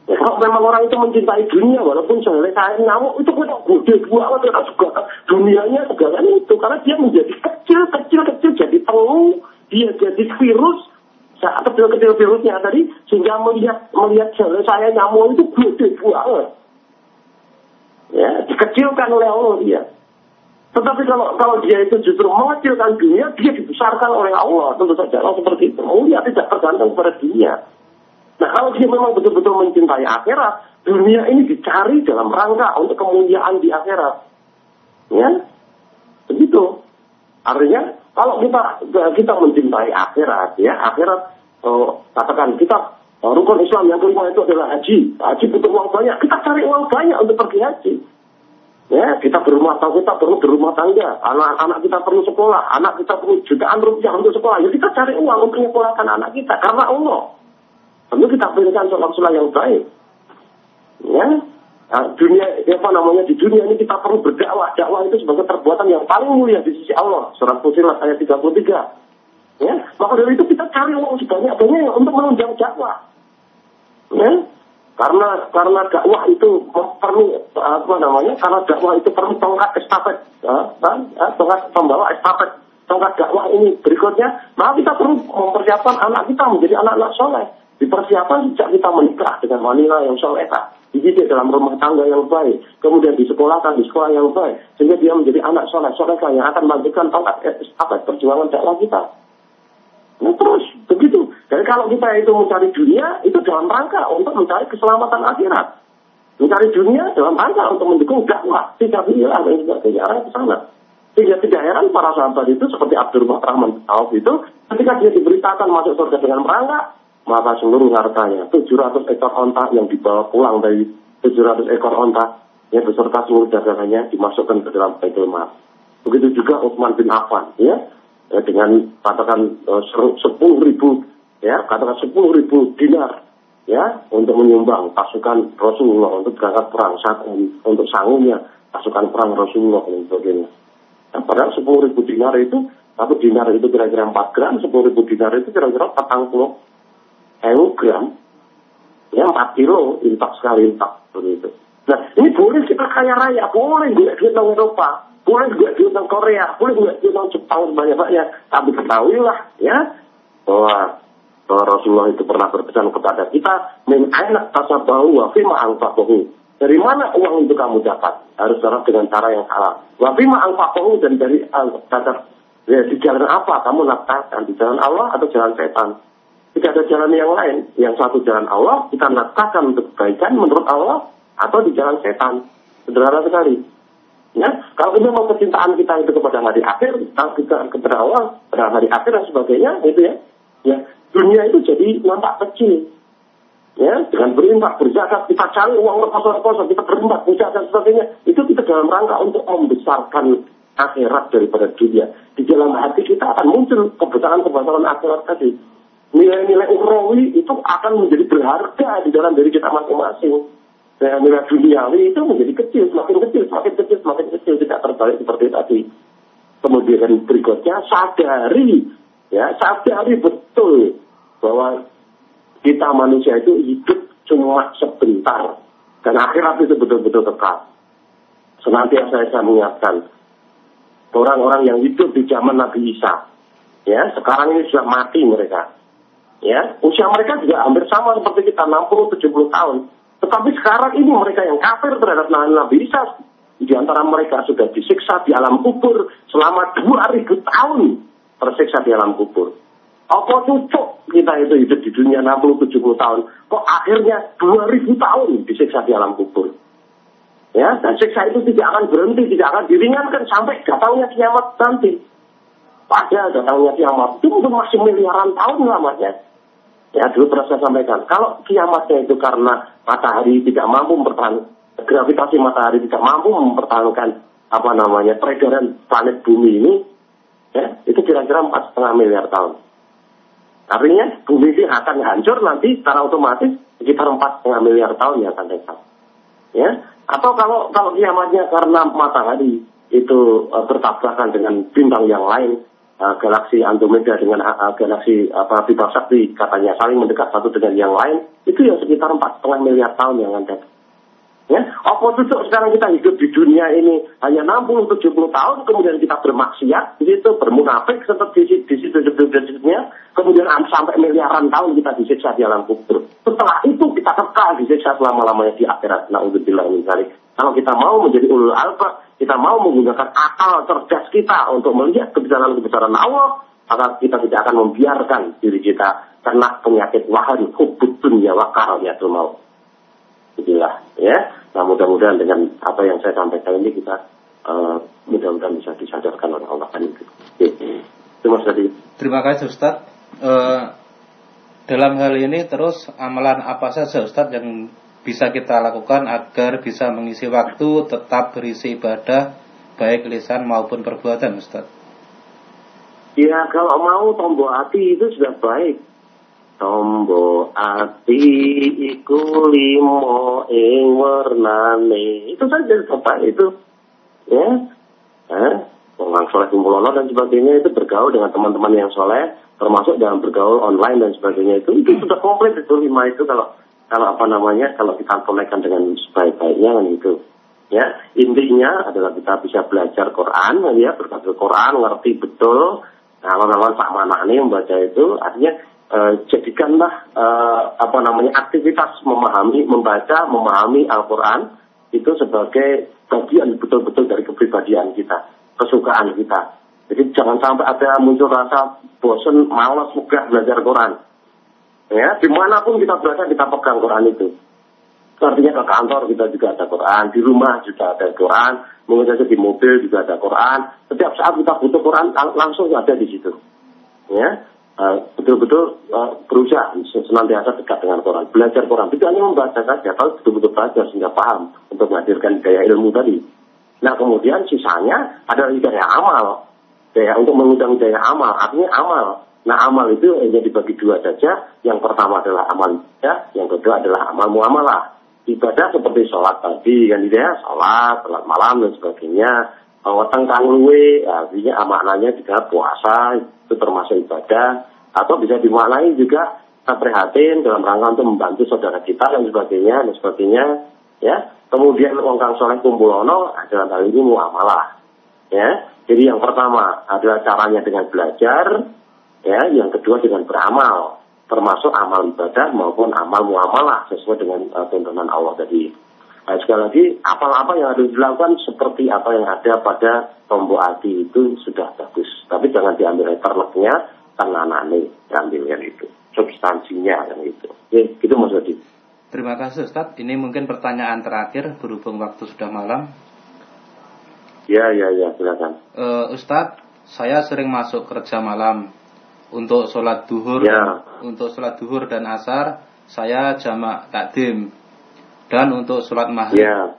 S1: Ya, kalau memang orang itu mencintai dunia, walaupun saya nyamuk, itu kita gede banget ya juga dunianya segalanya itu. Karena dia menjadi kecil, kecil, kecil, jadi telur, dia jadi virus, saat kecil-kecil virusnya tadi, sehingga melihat melihat saya nyamuk itu gede banget. Ya, dikecilkan oleh Allah dia. Tetapi kalau kalau dia itu justru mengecilkan dunia, dia dibesarkan oleh Allah. Tentu saja Allah seperti itu. Dia tidak tergantung pada dunia. Nah kalau dia memang betul-betul mencintai akhirat, dunia ini dicari dalam rangka untuk kemuliaan di akhirat. Ya, begitu. Artinya kalau kita kita mencintai akhirat, ya akhirat, oh, katakan kita oh, rukun Islam yang kelima itu adalah haji. Haji butuh uang banyak, kita cari uang banyak untuk pergi haji. Ya, kita berumah tangga, kita perlu berumah tangga. Anak-anak kita perlu sekolah, anak kita perlu jutaan rupiah untuk sekolah. Ya kita cari uang untuk menyekolahkan anak kita karena Allah. Tentu kita pilihkan sholat-sholat yang baik. Ya, nah, dunia apa namanya di dunia ini kita perlu berdakwah. Dakwah itu sebagai perbuatan yang paling mulia di sisi Allah. Surat Fusilat ayat 33. Ya, maka dari itu kita cari uang sebanyak-banyaknya untuk menunjang dakwah. Ya, karena karena dakwah itu perlu apa namanya? Karena dakwah itu perlu tongkat estafet, ya, ya, tongkat pembawa estafet tongkat dakwah ini berikutnya, maka kita perlu mempersiapkan anak kita menjadi anak-anak soleh Dipersiapkan sejak kita menikah dengan wanita yang soleha, dididik dalam rumah tangga yang baik, kemudian disekolahkan di sekolah yang baik, sehingga dia menjadi anak soleh soleha yang akan melanjutkan tongkat apa perjuangan dakwah kita. Nah terus begitu. Jadi kalau kita itu mencari dunia itu dalam rangka untuk mencari keselamatan akhirat. Mencari dunia dalam rangka untuk mendukung dakwah, tidak bilang dan sebagainya arah ke sana. Sehingga tidak heran para sahabat itu seperti Abdul Rahman Auf itu ketika dia diberitakan masuk surga dengan merangkak, maka seluruh hartanya 700 ekor onta yang dibawa pulang dari 700 ekor onta ya beserta seluruh dagangannya dimasukkan ke dalam Baitul Mal. Begitu juga Utsman bin Affan ya, ya dengan katakan uh, ribu ya katakan sepuluh ribu dinar ya untuk menyumbang pasukan Rasulullah untuk berangkat perang untuk sanggupnya pasukan perang Rasulullah dan sebagainya. Nah, padahal sepuluh ribu dinar itu satu dinar itu kira-kira 4 gram, sepuluh ribu dinar itu kira-kira 40 ewu gram, ya 4 kilo infak sekali infak begitu. Nah ini boleh kita kaya raya, boleh gue duit nang Eropa, boleh gue duit nang Korea, boleh gue duit nang Jepang banyak banyak. Tapi ketahuilah ya. Bahwa bahwa Rasulullah itu pernah berpesan kepada kita min aina tasabahu wa fima anfaqahu. Dari mana uang itu kamu dapat? Harus dapat dengan cara yang halal. Wa fima anfaqahu dan dari uh, ya, di jalan apa? Kamu nafkahkan di jalan Allah atau jalan setan? Tidak ada jalan yang lain. Yang satu jalan Allah kita nafkahkan untuk kebaikan menurut Allah atau di jalan setan sederhana sekali Ya, kalau memang kecintaan kita itu kepada hari akhir, kita kepada Allah, pada hari akhir dan sebagainya, itu ya, ya dunia itu jadi nampak kecil. Ya, dengan berinfak, berzakat, kita cari uang kosong-kosong, kita berinfak, berzakat dan sebagainya, itu kita dalam rangka untuk membesarkan akhirat daripada dunia. Di dalam hati kita akan muncul kebesaran-kebesaran akhirat tadi. Nilai-nilai ukhrawi itu akan menjadi berharga di dalam diri kita masing-masing nilai duniawi itu menjadi kecil, semakin kecil, semakin kecil, semakin kecil, tidak terbalik seperti tadi. Kemudian berikutnya sadari, ya sadari betul bahwa kita manusia itu hidup cuma sebentar dan akhirat itu betul-betul tetap. Senantiasa saya mengingatkan orang-orang yang hidup di zaman Nabi Isa, ya sekarang ini sudah mati mereka. Ya, usia mereka juga hampir sama seperti kita 60-70 tahun tetapi sekarang ini mereka yang kafir terhadap Nabi Isa, di antara mereka sudah disiksa di alam kubur selama 2000 tahun tersiksa di alam kubur. Apa cocok kita itu hidup di dunia 60-70 tahun, kok akhirnya 2000 tahun disiksa di alam kubur. Ya, dan siksa itu tidak akan berhenti, tidak akan diringankan sampai datangnya kiamat nanti. Pada datangnya kiamat itu masih miliaran tahun lamanya. Ya, dulu pernah saya sampaikan, kalau kiamatnya itu karena matahari tidak mampu mempertahankan, gravitasi matahari tidak mampu mempertahankan apa namanya peredaran planet bumi ini, ya, itu kira-kira empat setengah miliar tahun. Artinya bumi ini akan hancur nanti secara otomatis sekitar empat setengah miliar tahun yang akan datang. Ya, atau kalau kalau kiamatnya karena matahari itu uh, bertabrakan dengan bintang yang lain, uh, galaksi Andromeda dengan uh, galaksi apa Bima Sakti katanya saling mendekat satu dengan yang lain itu yang sekitar empat setengah miliar tahun yang akan. Ya, apa tutup sekarang kita hidup di dunia ini hanya 60-70 tahun, kemudian kita bermaksiat, gitu, bermunafik seperti di, di situ dunia, kemudian sampai miliaran tahun kita disiksa di alam kubur. Setelah itu kita kekal disiksa selama-lamanya di akhirat. Na'udzubillah min Kalau kita mau menjadi ulul alba, kita mau menggunakan akal cerdas kita untuk melihat kebesaran-kebesaran Allah, maka kita tidak akan membiarkan diri kita kena penyakit wahan hubud dunia wa karahiyatul maut. Itulah ya. Nah mudah-mudahan dengan apa yang saya sampaikan ini kita uh, mudah-mudahan bisa disadarkan oleh Allah kan itu.
S2: Terima kasih. Terima kasih Ustaz. Uh, dalam hal ini terus amalan apa saja Ustaz yang bisa kita lakukan agar bisa mengisi waktu tetap berisi ibadah baik lisan maupun perbuatan Ustaz?
S1: Ya kalau mau tombol hati itu sudah baik. Tombo ati iku limo ing warnane itu saja bapak itu. Ya. Eh orang soleh kumpulono dan sebagainya itu bergaul dengan teman-teman yang soleh termasuk dalam bergaul online dan sebagainya itu. Itu sudah komplit itu lima itu kalau kalau apa namanya kalau kita konekkan dengan sebaik-baiknya kan itu ya intinya adalah kita bisa belajar Quran ya berbaca Quran ngerti betul nah lawan pak mana ini membaca itu artinya uh, jadikanlah uh, apa namanya aktivitas memahami, membaca, memahami Al-Quran itu sebagai bagian betul-betul dari kepribadian kita, kesukaan kita. Jadi jangan sampai ada muncul rasa bosan, malas, megah belajar Quran. Ya, di mana pun kita berada kita pegang Quran itu. Artinya ke kantor kita juga ada Quran, di rumah juga ada Quran, mungkin saja di mobil juga ada Quran. Setiap saat kita butuh Quran langsung ada di situ. Ya, Eh, betul-betul uh, berusaha senantiasa dekat dengan Quran, belajar Quran. Tidak hanya membaca saja, kalau betul-betul belajar sehingga paham untuk menghadirkan daya ilmu tadi. Nah kemudian sisanya adalah daya amal, daya untuk mengundang daya amal, artinya amal. Nah amal itu hanya dibagi dua saja. Yang pertama adalah amal ya, yang kedua adalah amal muamalah. Ibadah seperti sholat tadi, kan ya, sholat, sholat malam dan sebagainya weteng kang luwe artinya maknanya juga puasa itu termasuk ibadah atau bisa dimaknai juga kita prihatin dalam rangka untuk membantu saudara kita dan sebagainya dan sebagainya ya kemudian wong kang soleh kumpulono adalah hal ini muamalah ya jadi yang pertama adalah caranya dengan belajar ya yang kedua dengan beramal termasuk amal ibadah maupun amal muamalah sesuai dengan uh, tuntunan Allah tadi. Nah, sekali lagi, apa-apa yang harus dilakukan seperti apa yang ada pada tombol hati itu sudah bagus. Tapi jangan diambil terleknya, tenanane, diambilnya itu. Substansinya yang itu. Gitu Mas Adi.
S2: Terima kasih Ustaz. Ini mungkin pertanyaan terakhir berhubung waktu sudah malam.
S1: Ya, ya, ya, silakan.
S2: Uh, Ustadz, saya sering masuk kerja malam untuk sholat duhur,
S1: Ya.
S2: untuk sholat duhur dan asar saya jamak takdim dan untuk sholat maghrib,
S1: Ya,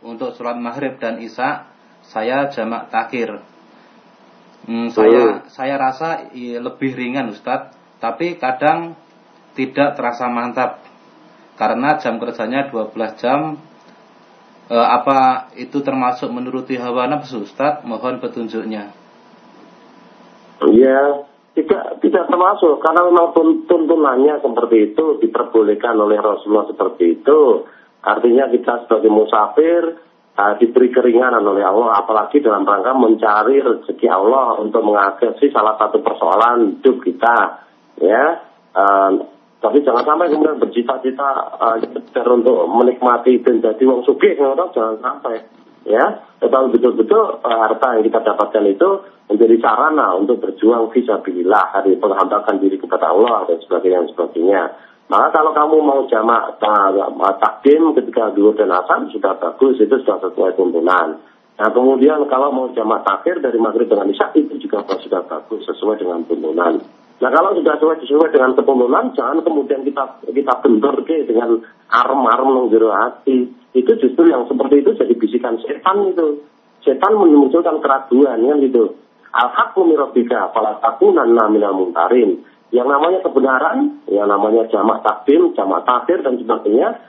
S2: untuk sholat maghrib dan isya saya jamak takhir. Hmm, saya saya rasa lebih ringan Ustadz, tapi kadang tidak terasa mantap karena jam kerjanya 12 jam. Eh, apa itu termasuk menuruti hawa nafsu Ustadz? Mohon petunjuknya.
S1: ya, tidak tidak termasuk karena memang tun- tuntunannya seperti itu diperbolehkan oleh Rasulullah seperti itu. Artinya kita sebagai musafir uh, diberi keringanan oleh Allah, apalagi dalam rangka mencari rezeki Allah untuk mengatasi salah satu persoalan hidup kita, ya. Uh, tapi jangan sampai kemudian bercita-cita uh, untuk menikmati dan jadi wong sugih, jangan sampai ya. Tetapi betul-betul uh, harta yang kita dapatkan itu menjadi sarana untuk berjuang visabilillah dari penghambakan diri kepada Allah dan sebagainya sebagainya. Maka kalau kamu mau jamak uh, takdim ketika duhur dan asar sudah bagus itu sudah sesuai tuntunan. Nah kemudian kalau mau jamak takhir dari maghrib dengan isya itu juga sudah bagus sesuai dengan tuntunan Nah kalau sudah sesuai, sesuai dengan ketuntunan, jangan kemudian kita kita bentur ke dengan arem-arem nang hati. Itu justru yang seperti itu jadi bisikan setan itu. Setan memunculkan keraguan kan gitu. Al-haqqu mirabika fala takunanna minal mungkarin. Yang namanya kebenaran, yang namanya jamak takdim, jamak takhir dan sebagainya,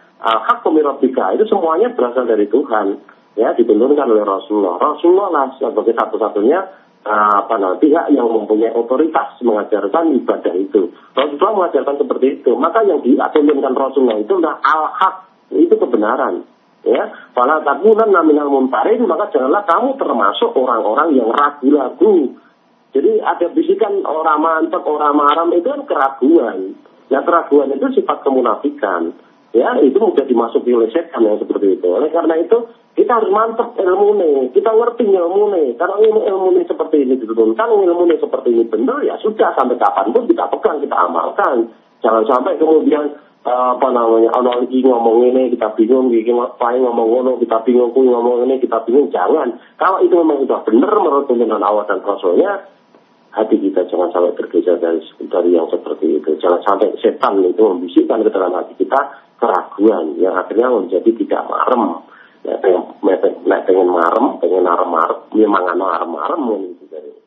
S1: mirabika itu semuanya berasal dari Tuhan. Ya, diturunkan oleh Rasulullah. Rasulullah lah sebagai satu-satunya apa namanya pihak yang mempunyai otoritas mengajarkan ibadah itu. Rasulullah mengajarkan seperti itu. Maka yang diaturkan Rasulullah itu adalah al-haq, itu kebenaran. Ya, pada takunan naminal muntarin, maka janganlah kamu termasuk orang-orang yang ragu-ragu. Jadi ada bisikan orang mantap, orang maram itu kan keraguan. Nah keraguan itu sifat kemunafikan. Ya, itu mudah dimasuki oleh setan yang seperti itu. Oleh karena itu, kita harus mantap ilmu nih. Kita ngerti ilmu nih. Karena ilmu ilmu nih seperti ini diturunkan, ilmu nih seperti ini benar, ya sudah sampai kapan pun kita pegang, kita amalkan. Jangan sampai kemudian uh, apa namanya, ono iki ngomong ini kita bingung, iki paling ngomong ngono kita bingung, kuwi ngomong ini kita bingung. Jangan. Kalau itu memang sudah benar menurut tuntunan Allah dan Rasulnya, hati kita jangan sampai tergeser dari, dari yang seperti itu. Jangan sampai setan itu membisikkan ke dalam hati kita keraguan yang akhirnya menjadi tidak marem. Ya, pengen, pengen marem, pengen marem marem, memang marem marem, gitu.